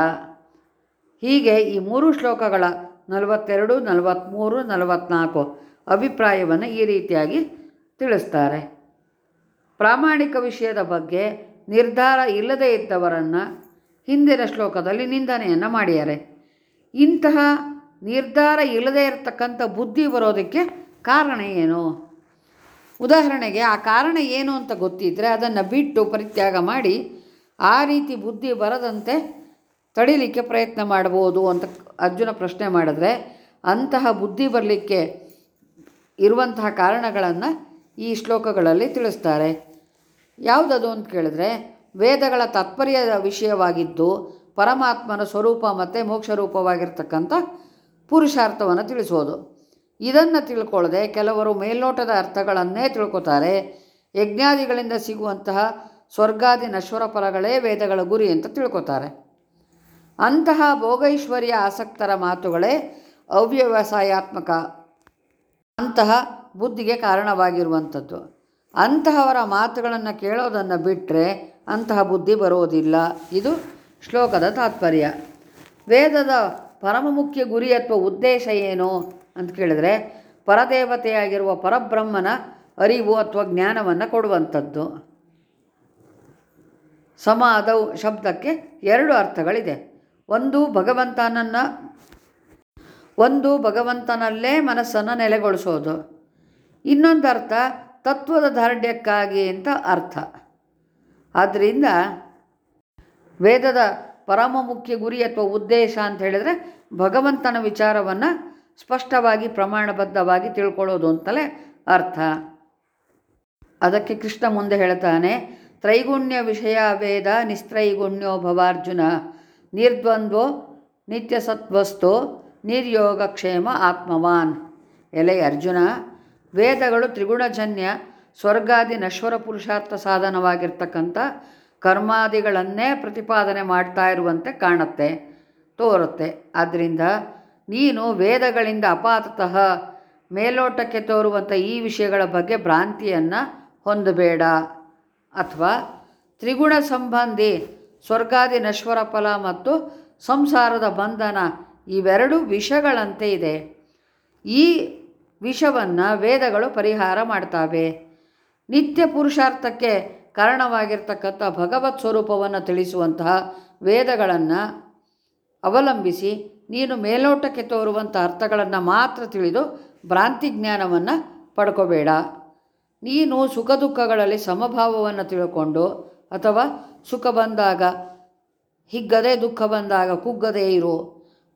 ಹೀಗೆ ಈ ಮೂರು ಶ್ಲೋಕಗಳ ನಲವತ್ತೆರಡು ನಲವತ್ತ್ಮೂರು ನಲವತ್ತ್ನಾಲ್ಕು ಅಭಿಪ್ರಾಯವನ್ನು ಈ ರೀತಿಯಾಗಿ ತಿಳಿಸ್ತಾರೆ. ಪ್ರಾಮಾಣಿಕ ವಿಷಯದ ಬಗ್ಗೆ ನಿರ್ಧಾರ ಇಲ್ಲದೇ ಇದ್ದವರನ್ನು ಹಿಂದಿನ ಶ್ಲೋಕದಲ್ಲಿ ನಿಂದನೆಯನ್ನು ಮಾಡಿದ್ದಾರೆ. ಇಂತಹ ನಿರ್ಧಾರ ಇಲ್ಲದೇ ಇರತಕ್ಕಂಥ ಬುದ್ಧಿ ಬರೋದಕ್ಕೆ ಕಾರಣ ಏನು? ಉದಾಹರಣೆಗೆ ಆ ಕಾರಣ ಏನು ಅಂತ ಗೊತ್ತಿದ್ದರೆ ಅದನ್ನು ಬಿಟ್ಟು ಪರಿತ್ಯಾಗ ಮಾಡಿ ಆ ರೀತಿ ಬುದ್ಧಿ ಬರದಂತೆ ತಡಿಲಿಕ್ಕೆ ಪ್ರಯತ್ನ ಮಾಡ್ಬೋದು ಅಂತ ಅರ್ಜುನ ಪ್ರಶ್ನೆ ಮಾಡಿದ್ರೆ ಅಂತಹ ಬುದ್ಧಿ ಬರಲಿಕ್ಕೆ ಇರುವಂತಹ ಕಾರಣಗಳನ್ನು ಈ ಶ್ಲೋಕಗಳಲ್ಲಿ ತಿಳಿಸ್ತಾರೆ. ಯಾವುದದು ಅಂತ ಕೇಳಿದ್ರೆ, ವೇದಗಳ ತಾತ್ಪರ್ಯದ ವಿಷಯವಾಗಿದ್ದು ಪರಮಾತ್ಮನ ಸ್ವರೂಪ ಮತ್ತು ಮೋಕ್ಷ ರೂಪವಾಗಿರ್ತಕ್ಕಂಥ ಪುರುಷಾರ್ಥವನ್ನು ತಿಳಿಸೋದು ಇದನ್ನು ತಿಳ್ಕೊಳ್ಳದೆ ಕೆಲವರು ಮೇಲ್ನೋಟದ ಅರ್ಥಗಳನ್ನೇ ತಿಳ್ಕೊತಾರೆ. ಯಜ್ಞಾದಿಗಳಿಂದ ಸಿಗುವಂತಹ ಸ್ವರ್ಗಾದಿ ನಶ್ವರ ಫಲಗಳೇ ವೇದಗಳ ಗುರಿ ಅಂತ ತಿಳ್ಕೊತಾರೆ. ಅಂತಹ ಭೋಗೈಶ್ವರ್ಯ ಆಸಕ್ತರ ಮಾತುಗಳೇ ಅವ್ಯವಸಾಯಾತ್ಮಕ ಅಂತಹ ಬುದ್ಧಿಗೆ ಕಾರಣವಾಗಿರುವಂಥದ್ದು. ಅಂತಹವರ ಮಾತುಗಳನ್ನು ಕೇಳೋದನ್ನು ಬಿಟ್ಟರೆ ಅಂತಹ ಬುದ್ಧಿ ಬರೋದಿಲ್ಲ. ಇದು ಶ್ಲೋಕದ ತಾತ್ಪರ್ಯ. ವೇದದ ಪರಮ ಮುಖ್ಯ ಗುರಿ ಅಥವಾ ಉದ್ದೇಶ ಏನು ಅಂತ ಕೇಳಿದ್ರೆ ಪರದೇವತೆಯಾಗಿರುವ ಪರಬ್ರಹ್ಮನ ಅರಿವು ಅಥವಾ ಜ್ಞಾನವನ್ನು ಕೊಡುವಂಥದ್ದು. ಸಮಾಧವು ಶಬ್ದಕ್ಕೆ ಎರಡು ಅರ್ಥಗಳಿದೆ. ಒಂದು, ಭಗವಂತನನ್ನು ಒಂದು, ಭಗವಂತನಲ್ಲೇ ಮನಸ್ಸನ್ನು ನೆಲೆಗೊಳಿಸೋದು. ಇನ್ನೊಂದು ಅರ್ಥ, ತತ್ವದ ದಾರ್ಢ್ಯಕ್ಕಾಗಿ ಅಂತ ಅರ್ಥ. ಆದ್ದರಿಂದ ವೇದದ ಪರಮ ಮುಖ್ಯ ಗುರಿ ಅಥವಾ ಉದ್ದೇಶ ಅಂತ ಹೇಳಿದರೆ ಭಗವಂತನ ವಿಚಾರವನ್ನು ಸ್ಪಷ್ಟವಾಗಿ ಪ್ರಮಾಣಬದ್ಧವಾಗಿ ತಿಳ್ಕೊಳ್ಳೋದು ಅಂತಲೇ ಅರ್ಥ. ಅದಕ್ಕೆ ಕೃಷ್ಣ ಮುಂದೆ ಹೇಳ್ತಾನೆ, ತ್ರೈಗುಣ್ಯ ವಿಷಯ ವೇದ ನಿಸ್ತ್ರೈಗುಣ್ಯೋ ಭವಾರ್ಜುನ, ನಿರ್ದ್ವಂದ್ವೋ ನಿತ್ಯ ಸತ್ವಸ್ತು ನಿರ್ಯೋಗಕ್ಷೇಮ ಆತ್ಮವಾನ್. ಎಲೆ ಅರ್ಜುನ, ವೇದಗಳು ತ್ರಿಗುಣಜನ್ಯ, ಸ್ವರ್ಗಾದಿ ನಶ್ವರ ಪುರುಷಾರ್ಥ ಸಾಧನವಾಗಿರ್ತಕ್ಕಂಥ ಕರ್ಮಾದಿಗಳನ್ನೇ ಪ್ರತಿಪಾದನೆ ಮಾಡ್ತಾ ಇರುವಂತೆ ಕಾಣುತ್ತೆ, ತೋರುತ್ತೆ. ಆದ್ದರಿಂದ ನೀನು ವೇದಗಳಿಂದ ಅಪಾತತಃ ಮೇಲೋಟಕ್ಕೆ ತೋರುವಂಥ ಈ ವಿಷಯಗಳ ಬಗ್ಗೆ ಭ್ರಾಂತಿಯನ್ನು ಹೊಂದಬೇಡ. ಅಥವಾ ತ್ರಿಗುಣ ಸಂಬಂಧಿ ಸ್ವರ್ಗಾದಿ ನಶ್ವರ ಫಲ ಮತ್ತು ಸಂಸಾರದ ಬಂಧನ ಇವೆರಡು ವಿಷಗಳಂತೆ ಇದೆ. ಈ ವಿಷವನ್ನು ವೇದಗಳು ಪರಿಹಾರ ಮಾಡ್ತಾವೆ. ನಿತ್ಯ ಪುರುಷಾರ್ಥಕ್ಕೆ ಕಾರಣವಾಗಿರ್ತಕ್ಕಂಥ ಭಗವತ್ ಸ್ವರೂಪವನ್ನು ತಿಳಿಸುವಂತಹ ವೇದಗಳನ್ನು ಅವಲಂಬಿಸಿ ನೀನು ಮೇಲೋಟಕ್ಕೆ ತೋರುವಂಥ ಅರ್ಥಗಳನ್ನು ಮಾತ್ರ ತಿಳಿದು ಭ್ರಾಂತಿ ಜ್ಞಾನವನ್ನು ಪಡ್ಕೋಬೇಡ. ನೀನು ಸುಖ ದುಃಖಗಳಲ್ಲಿ ಸಮಭಾವವನ್ನು ತಿಳ್ಕೊಂಡು ಅಥವಾ ಸುಖ ಬಂದಾಗ, ಹಿಗ್ಗದೆ ದುಃಖ ಬಂದಾಗ ಕುಗ್ಗದೇ ಇರು.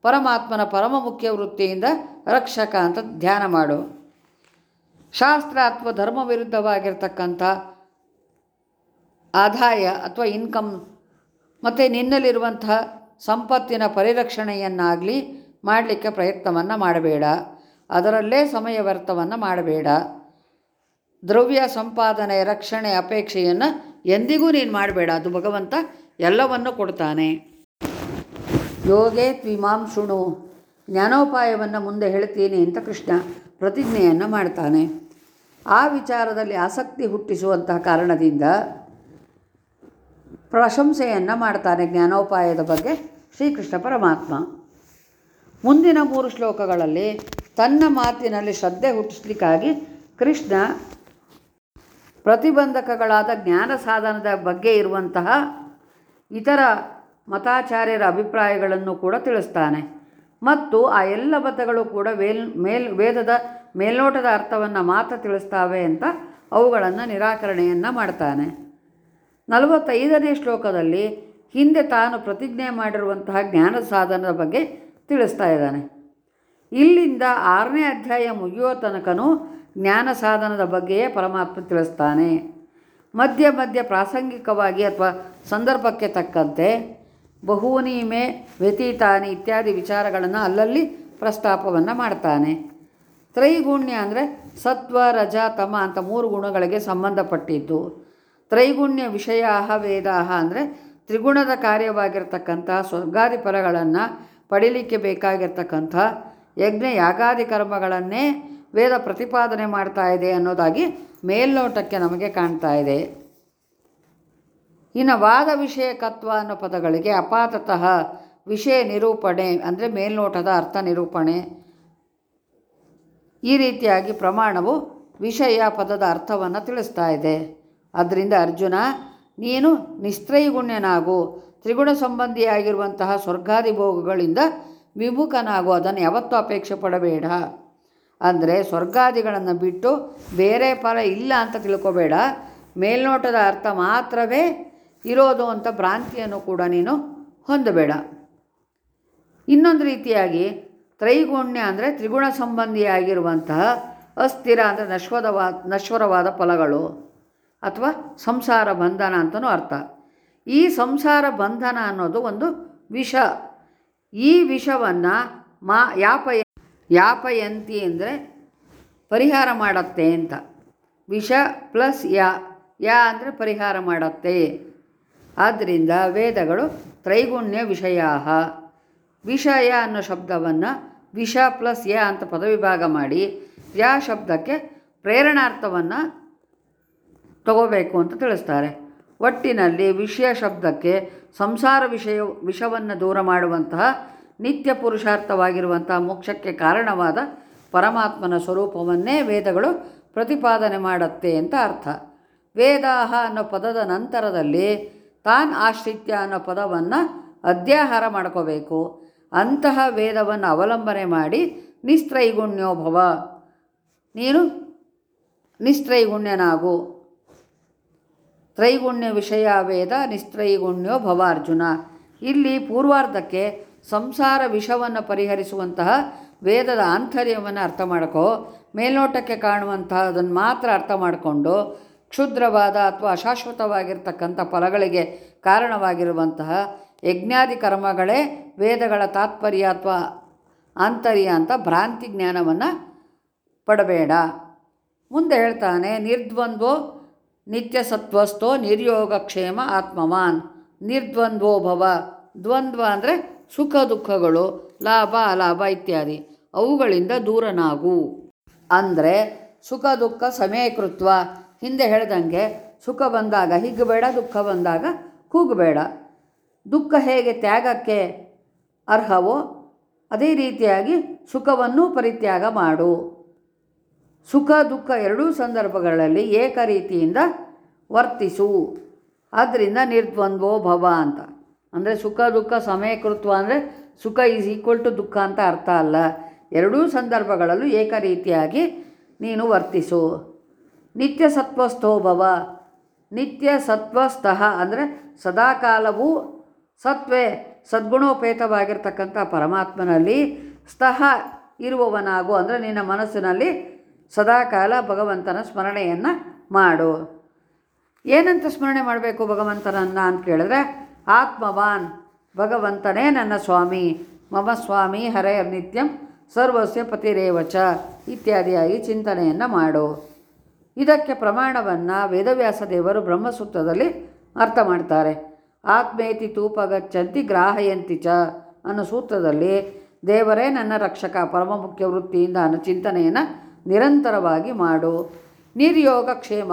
ಪರಮಾತ್ಮನ ಪರಮ ಮುಖ್ಯ ವೃತ್ತಿಯಿಂದ ರಕ್ಷಕ ಅಂತ ಧ್ಯಾನ ಮಾಡು. ಶಾಸ್ತ್ರ ಅಥವಾ ಧರ್ಮ ವಿರುದ್ಧವಾಗಿರ್ತಕ್ಕಂಥ ಆದಾಯ ಅಥವಾ ಇನ್ಕಮ್, ಮತ್ತು ನಿನ್ನಲ್ಲಿರುವಂತಹ ಸಂಪತ್ತಿನ ಪರಿರಕ್ಷಣೆಯನ್ನಾಗಲಿ ಮಾಡಲಿಕ್ಕೆ ಪ್ರಯತ್ನವನ್ನು ಮಾಡಬೇಡ. ಅದರಲ್ಲೇ ಸಮಯ ವ್ಯರ್ಥವನ್ನು ಮಾಡಬೇಡ. ದ್ರವ್ಯ ಸಂಪಾದನೆ ರಕ್ಷಣೆ ಅಪೇಕ್ಷೆಯನ್ನು ಎಂದಿಗೂ ನೀನು ಮಾಡಬೇಡ. ಅದು ಭಗವಂತ ಎಲ್ಲವನ್ನು ಕೊಡ್ತಾನೆ. ಯೋಗೇ ತ್ವಿಮಾಂ ಶೃಣು. ಜ್ಞಾನೋಪಾಯವನ್ನು ಮುಂದೆ ಹೇಳ್ತೀನಿ ಅಂತ ಕೃಷ್ಣ ಪ್ರತಿಜ್ಞೆಯನ್ನು ಮಾಡ್ತಾನೆ. ಆ ವಿಚಾರದಲ್ಲಿ ಆಸಕ್ತಿ ಹುಟ್ಟಿಸುವಂತಹ ಕಾರಣದಿಂದ ಪ್ರಶಂಸೆಯನ್ನು ಮಾಡ್ತಾನೆ ಜ್ಞಾನೋಪಾಯದ ಬಗ್ಗೆ ಶ್ರೀಕೃಷ್ಣ ಪರಮಾತ್ಮ. ಮುಂದಿನ ಮೂರು ಶ್ಲೋಕಗಳಲ್ಲಿ ತನ್ನ ಮಾತಿನಲ್ಲಿ ಶ್ರದ್ಧೆ ಹುಟ್ಟಿಸ್ಲಿಕ್ಕಾಗಿ ಕೃಷ್ಣ ಪ್ರತಿಬಂಧಕಗಳಾದ ಜ್ಞಾನ ಸಾಧನದ ಬಗ್ಗೆ ಇರುವಂತಹ ಇತರ ಮತಾಚಾರ್ಯರ ಅಭಿಪ್ರಾಯಗಳನ್ನು ಕೂಡ ತಿಳಿಸ್ತಾನೆ. ಮತ್ತು ಆ ಎಲ್ಲ ಮತಗಳು ಕೂಡ ವೇಲ್ ಮೇಲ್, ವೇದದ ಮೇಲ್ನೋಟದ ಅರ್ಥವನ್ನು ಮಾತ್ರ ತಿಳಿಸ್ತಾವೆ ಅಂತ ಅವುಗಳನ್ನು ನಿರಾಕರಣೆಯನ್ನು ಮಾಡ್ತಾನೆ. ನಲವತ್ತೈದನೇ ಶ್ಲೋಕದಲ್ಲಿ ಹಿಂದೆ ತಾನು ಪ್ರತಿಜ್ಞೆ ಮಾಡಿರುವಂತಹ ಜ್ಞಾನ ಸಾಧನದ ಬಗ್ಗೆ ತಿಳಿಸ್ತಾ ಇದ್ದಾನೆ. ಇಲ್ಲಿಂದ ಆರನೇ ಅಧ್ಯಾಯ ಮುಗಿಯೋ ತನಕನೂ ಜ್ಞಾನ ಸಾಧನದ ಬಗ್ಗೆಯೇ ಪರಮಾತ್ಮ ತಿಳಿಸ್ತಾನೆ. ಮಧ್ಯ ಮಧ್ಯ ಪ್ರಾಸಂಗಿಕವಾಗಿ ಅಥವಾ ಸಂದರ್ಭಕ್ಕೆ ತಕ್ಕಂತೆ ಬಹೂನಿ ವ್ಯತೀತಾನಿ ಇತ್ಯಾದಿ ವಿಚಾರಗಳನ್ನು ಅಲ್ಲಲ್ಲಿ ಪ್ರಸ್ತಾಪವನ್ನು ಮಾಡ್ತಾನೆ. ತ್ರೈಗುಣ್ಯ ಅಂದರೆ ಸತ್ವ, ರಜ, ತಮ ಅಂತ ಮೂರು ಗುಣಗಳಿಗೆ ಸಂಬಂಧಪಟ್ಟಿದ್ದು. ತ್ರೈಗುಣ್ಯ ವಿಷಯ ವೇದಾಹ ಅಂದರೆ ತ್ರಿಗುಣದ ಕಾರ್ಯವಾಗಿರ್ತಕ್ಕಂಥ ಸ್ವರ್ಗಾದಿ ಫಲಗಳನ್ನು ಪಡೀಲಿಕ್ಕೆ ಬೇಕಾಗಿರ್ತಕ್ಕಂಥ ಯಜ್ಞ ಯಾಗಾದಿ ಕರ್ಮಗಳನ್ನೇ ವೇದ ಪ್ರತಿಪಾದನೆ ಮಾಡ್ತಾ ಇದೆ ಅನ್ನೋದಾಗಿ ಮೇಲ್ನೋಟಕ್ಕೆ ನಮಗೆ ಕಾಣ್ತಾ ಇದೆ. ಇನ್ನು ವಾದ ವಿಷಯಕತ್ವ ಅನ್ನೋ ಪದಗಳಿಗೆ ಅಪಾತತಃ ವಿಷಯ ನಿರೂಪಣೆ ಅಂದರೆ ಮೇಲ್ನೋಟದ ಅರ್ಥ ನಿರೂಪಣೆ. ಈ ರೀತಿಯಾಗಿ ಪ್ರಮಾಣವು ವಿಷಯ ಪದದ ಅರ್ಥವನ್ನು ತಿಳಿಸ್ತಾ ಇದೆ. ಆದ್ದರಿಂದ ಅರ್ಜುನ, ನೀನು ನಿಸ್ತ್ರೈಗುಣ್ಯನಾಗು. ತ್ರಿಗುಣ ಸಂಬಂಧಿಯಾಗಿರುವಂತಹ ಸ್ವರ್ಗಾದಿ ಭೋಗಗಳಿಂದ ವಿಮುಖನಾಗು. ಅದನ್ನು ಯಾವತ್ತೂ ಅಪೇಕ್ಷೆ ಪಡಬೇಡ. ಅಂದರೆ ಸ್ವರ್ಗಾದಿಗಳನ್ನು ಬಿಟ್ಟು ಬೇರೆ ಫಲ ಇಲ್ಲ ಅಂತ ತಿಳ್ಕೊಬೇಡ. ಮೇಲ್ನೋಟದ ಅರ್ಥ ಮಾತ್ರವೇ ಇರೋದು ಅಂತ ಭ್ರಾಂತಿಯನ್ನು ಕೂಡ ನೀನು ಹೊಂದಬೇಡ. ಇನ್ನೊಂದು ರೀತಿಯಾಗಿ ತ್ರೈಗುಣ್ಯ ಅಂದರೆ ತ್ರಿಗುಣ ಸಂಬಂಧಿಯಾಗಿರುವಂತಹ ಅಸ್ಥಿರ ಅಂದರೆ ನಶ್ವರವಾದ ನಶ್ವರವಾದ ಫಲಗಳು. ಅಥವಾ ಸಂಸಾರ ಬಂಧನ ಅಂತಲೂ ಅರ್ಥ. ಈ ಸಂಸಾರ ಬಂಧನ ಅನ್ನೋದು ಒಂದು ವಿಷ. ಈ ವಿಷವನ್ನು ಮಾ ಯಾಪಯ ಯಾಪಯಂತಿ ಅಂದರೆ ಪರಿಹಾರ ಮಾಡತ್ತೆ ಅಂತ. ವಿಷ ಪ್ಲಸ್ ಯಾ ಯಾ ಅಂದರೆ ಪರಿಹಾರ ಮಾಡತ್ತೆ. ಆದ್ದರಿಂದ ವೇದಗಳು ತ್ರೈಗುಣ್ಯ ವಿಷಯ ವಿಷಯ ಅನ್ನೋ ಶಬ್ದವನ್ನು ವಿಷ ಪ್ಲಸ್ ಯ ಅಂತ ಪದವಿಭಾಗ ಮಾಡಿ, ಯಾ ಶಬ್ದಕ್ಕೆ ಪ್ರೇರಣಾರ್ಥವನ್ನು ತಗೋಬೇಕು ಅಂತ ತಿಳಿಸ್ತಾರೆ. ಒಟ್ಟಿನಲ್ಲಿ ವಿಷಯ ಶಬ್ದಕ್ಕೆ ಸಂಸಾರ ವಿಷಯ, ವಿಷವನ್ನು ದೂರ ಮಾಡುವಂತಹ ನಿತ್ಯ ಪುರುಷಾರ್ಥವಾಗಿರುವಂತಹ ಮೋಕ್ಷಕ್ಕೆ ಕಾರಣವಾದ ಪರಮಾತ್ಮನ ಸ್ವರೂಪವನ್ನೇ ವೇದಗಳು ಪ್ರತಿಪಾದನೆ ಮಾಡುತ್ತೆ ಅಂತ ಅರ್ಥ. ವೇದಾಹ ಅನ್ನೋ ಪದದ ನಂತರದಲ್ಲಿ ತಾನ್ ಆಶ್ರಿತ್ಯ ಅನ್ನೋ ಪದವನ್ನು ಅಧ್ಯಾಹಾರ ಮಾಡ್ಕೋಬೇಕು. ಅಂತಹ ವೇದವನ್ನು ಅವಲಂಬನೆ ಮಾಡಿ ನಿಸ್ತ್ರೈಗುಣ್ಯೋಭವ ನೀನು ನಿಸ್ತ್ರೈಗುಣ್ಯನಾಗು. ತ್ರೈಗುಣ್ಯ ವಿಷಯ ವೇದ ನಿಸ್ತ್ರೈಗುಣ್ಯೋ ಭವ ಅರ್ಜುನ ಇಲ್ಲಿ ಪೂರ್ವಾರ್ಧಕ್ಕೆ ಸಂಸಾರ ವಿಷವನ್ನು ಪರಿಹರಿಸುವಂತಹ ವೇದದ ಆಂತರ್ಯವನ್ನು ಅರ್ಥ ಮಾಡ್ಕೋ. ಮೇಲ್ನೋಟಕ್ಕೆ ಕಾಣುವಂತಹದನ್ನು ಮಾತ್ರ ಅರ್ಥ ಮಾಡಿಕೊಂಡು ಕ್ಷುದ್ರವಾದ ಅಥವಾ ಅಶಾಶ್ವತವಾಗಿರ್ತಕ್ಕಂಥ ಫಲಗಳಿಗೆ ಕಾರಣವಾಗಿರುವಂತಹ ಯಜ್ಞಾದಿ ಕರ್ಮಗಳೇ ವೇದಗಳ ತಾತ್ಪರ್ಯ ಅಥವಾ ಆಂತರ್ಯ ಅಂತ ಭ್ರಾಂತಿ ಜ್ಞಾನವನ್ನು ಪಡಬೇಡ. ಮುಂದೆ ಹೇಳ್ತಾನೆ, ನಿರ್ದ್ವಂದ್ವೋ ನಿತ್ಯ ಸತ್ವಸ್ಥೋ ನಿರ್ಯೋಗಕ್ಷೇಮ ಆತ್ಮವಾನ್. ನಿರ್ದ್ವಂದ್ವೋಭವ. ದ್ವಂದ್ವ ಅಂದರೆ ಸುಖ ದುಃಖಗಳು, ಲಾಭ ಅಲಾಭ ಇತ್ಯಾದಿ. ಅವುಗಳಿಂದ ದೂರನಾಗು. ಅಂದರೆ ಸುಖ ದುಃಖ ಸಮಯಕೃತ್ವ. ಹಿಂದೆ ಹೇಳ್ದಂಗೆ ಸುಖ ಬಂದಾಗ ಹಿಗ್ಗಬೇಡ, ದುಃಖ ಬಂದಾಗ ಕೂಗಬೇಡ. ದುಃಖ ಹೇಗೆ ತ್ಯಾಗಕ್ಕೆ ಅರ್ಹವೋ ಅದೇ ರೀತಿಯಾಗಿ ಸುಖವನ್ನು ಪರಿತ್ಯಾಗ ಮಾಡು. ಸುಖ ದುಃಖ ಎರಡೂ ಸಂದರ್ಭಗಳಲ್ಲಿ ಏಕ ರೀತಿಯಿಂದ ವರ್ತಿಸು. ಆದ್ದರಿಂದ ನಿರ್ದ್ವಂದ್ವೋ ಭವ ಅಂತ. ಅಂದರೆ ಸುಖ ದುಃಖ ಸಮಯಕೃತ್ವ ಅಂದರೆ ಸುಖ ಈಸ್ ಈಕ್ವಲ್ ಟು ದುಃಖ ಅಂತ ಅರ್ಥ ಅಲ್ಲ. ಎರಡೂ ಸಂದರ್ಭಗಳಲ್ಲೂ ಏಕ ರೀತಿಯಾಗಿ ನೀನು ವರ್ತಿಸು. ನಿತ್ಯ ಸತ್ವಸ್ಥೋ ಭವ. ನಿತ್ಯ ಸತ್ವಸ್ಥಃ ಅಂದರೆ ಸದಾಕಾಲವೂ ಸತ್ವೇ, ಸದ್ಗುಣೋಪೇತವಾಗಿರ್ತಕ್ಕಂಥ ಪರಮಾತ್ಮನಲ್ಲಿ ಸ್ತಃ ಇರುವವನಾಗು ಅಂದರೆ ನಿನ್ನ ಮನಸ್ಸಿನಲ್ಲಿ ಸದಾಕಾಲ ಭಗವಂತನ ಸ್ಮರಣೆಯನ್ನು ಮಾಡು. ಏನಂತ ಸ್ಮರಣೆ ಮಾಡಬೇಕು ಭಗವಂತನನ್ನು ಅಂತ ಕೇಳಿದ್ರೆ, ಆತ್ಮವಾನ್, ಭಗವಂತನೇ ನನ್ನ ಸ್ವಾಮಿ, ಮಮ ಸ್ವಾಮಿ ಹರೆಯರ್ ನಿತ್ಯಂ ಸರ್ವಸ್ಯ ಪತಿರೇವಚ ಇತ್ಯಾದಿಯಾಗಿ ಚಿಂತನೆಯನ್ನು ಮಾಡು. ಇದಕ್ಕೆ ಪ್ರಮಾಣವನ್ನು ವೇದವ್ಯಾಸ ದೇವರು ಬ್ರಹ್ಮಸೂತ್ರದಲ್ಲಿ ಅರ್ಥ ಮಾಡ್ತಾರೆ. ಆತ್ಮೇತಿ ತೂಪಗಚ್ಚಂತಿ ಗ್ರಾಹಯಂತಿ ಚ ಅನ್ನೋ ಸೂತ್ರದಲ್ಲಿ ದೇವರೇ ನನ್ನ ರಕ್ಷಕ ಪರಮ ಮುಖ್ಯ ವೃತ್ತಿಯಿಂದ ಅನ್ನೋ ಚಿಂತನೆಯನ್ನು ನಿರಂತರವಾಗಿ ಮಾಡು. ನಿರ್ಯೋಗ ಕ್ಷೇಮ.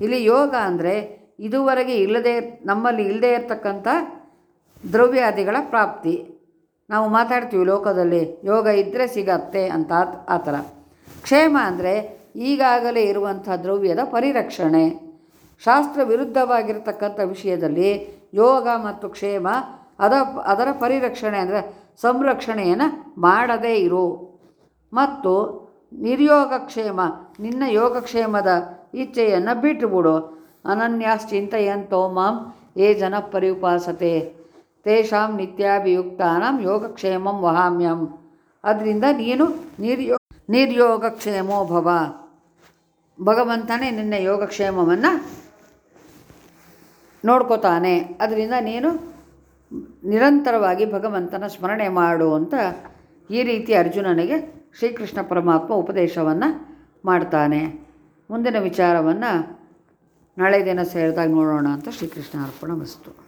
ಇಲ್ಲಿ ಯೋಗ ಅಂದರೆ ಇದುವರೆಗೆ ಇಲ್ಲದೆ ನಮ್ಮಲ್ಲಿ ಇಲ್ಲದೆ ಇರತಕ್ಕಂಥ ದ್ರವ್ಯಾದಿಗಳ ಪ್ರಾಪ್ತಿ. ನಾವು ಮಾತಾಡ್ತೀವಿ ಲೋಕದಲ್ಲಿ, ಯೋಗ ಇದ್ದರೆ ಸಿಗತ್ತೆ ಅಂತ ಆ- ಥರ. ಕ್ಷೇಮ ಅಂದರೆ ಈಗಾಗಲೇ ಇರುವಂಥ ದ್ರವ್ಯದ ಪರಿರಕ್ಷಣೆ. ಶಾಸ್ತ್ರ ವಿರುದ್ಧವಾಗಿರ್ತಕ್ಕಂಥ ವಿಷಯದಲ್ಲಿ ಯೋಗ ಮತ್ತು ಕ್ಷೇಮ ಅದ, ಅದರ ಪರಿರಕ್ಷಣೆ ಅಂದರೆ ಸಂರಕ್ಷಣೆಯನ್ನು ಮಾಡದೇ ಇರು. ಮತ್ತು ನಿರ್ಯೋಗಕ್ಷೇಮ, ನಿನ್ನ ಯೋಗಕ್ಷೇಮದ ಇಚ್ಛೆಯನ್ನು ಬಿಟ್ಟುಬಿಡು. ಅನನ್ಯಾಶ್ಚಿಂತೆಯಂತೋ ಮಾಂ ಏ ಜನ ಪರಿಪಾಸತೆ ತೇಷಾಂ ನಿತ್ಯಾಭಿಯುಕ್ತಾನಾಂ ಯೋಗಕ್ಷೇಮಂ ವಹಾಮ್ಯಂ. ಅದರಿಂದ ನೀನು ನಿರ್ಯೋ, ನಿರ್ಯೋಗಕ್ಷೇಮೋ ಭವ. ಭಗವಂತನೇ ನಿನ್ನ ಯೋಗಕ್ಷೇಮವನ್ನು ನೋಡ್ಕೋತಾನೆ. ಅದರಿಂದ ನೀನು ನಿರಂತರವಾಗಿ ಭಗವಂತನ ಸ್ಮರಣೆ ಮಾಡು ಅಂತ ಈ ರೀತಿ ಅರ್ಜುನನಿಗೆ ಶ್ರೀಕೃಷ್ಣ ಪರಮಾತ್ಮ ಉಪದೇಶವನ್ನು ಮಾಡ್ತಾನೆ. ಮುಂದಿನ ವಿಚಾರವನ್ನು ನಾಳೆ ದಿನ ಸೇರಿದಾಗ ನೋಡೋಣ ಅಂತ ಶ್ರೀಕೃಷ್ಣ ಅರ್ಪಣ ವಸ್ತು.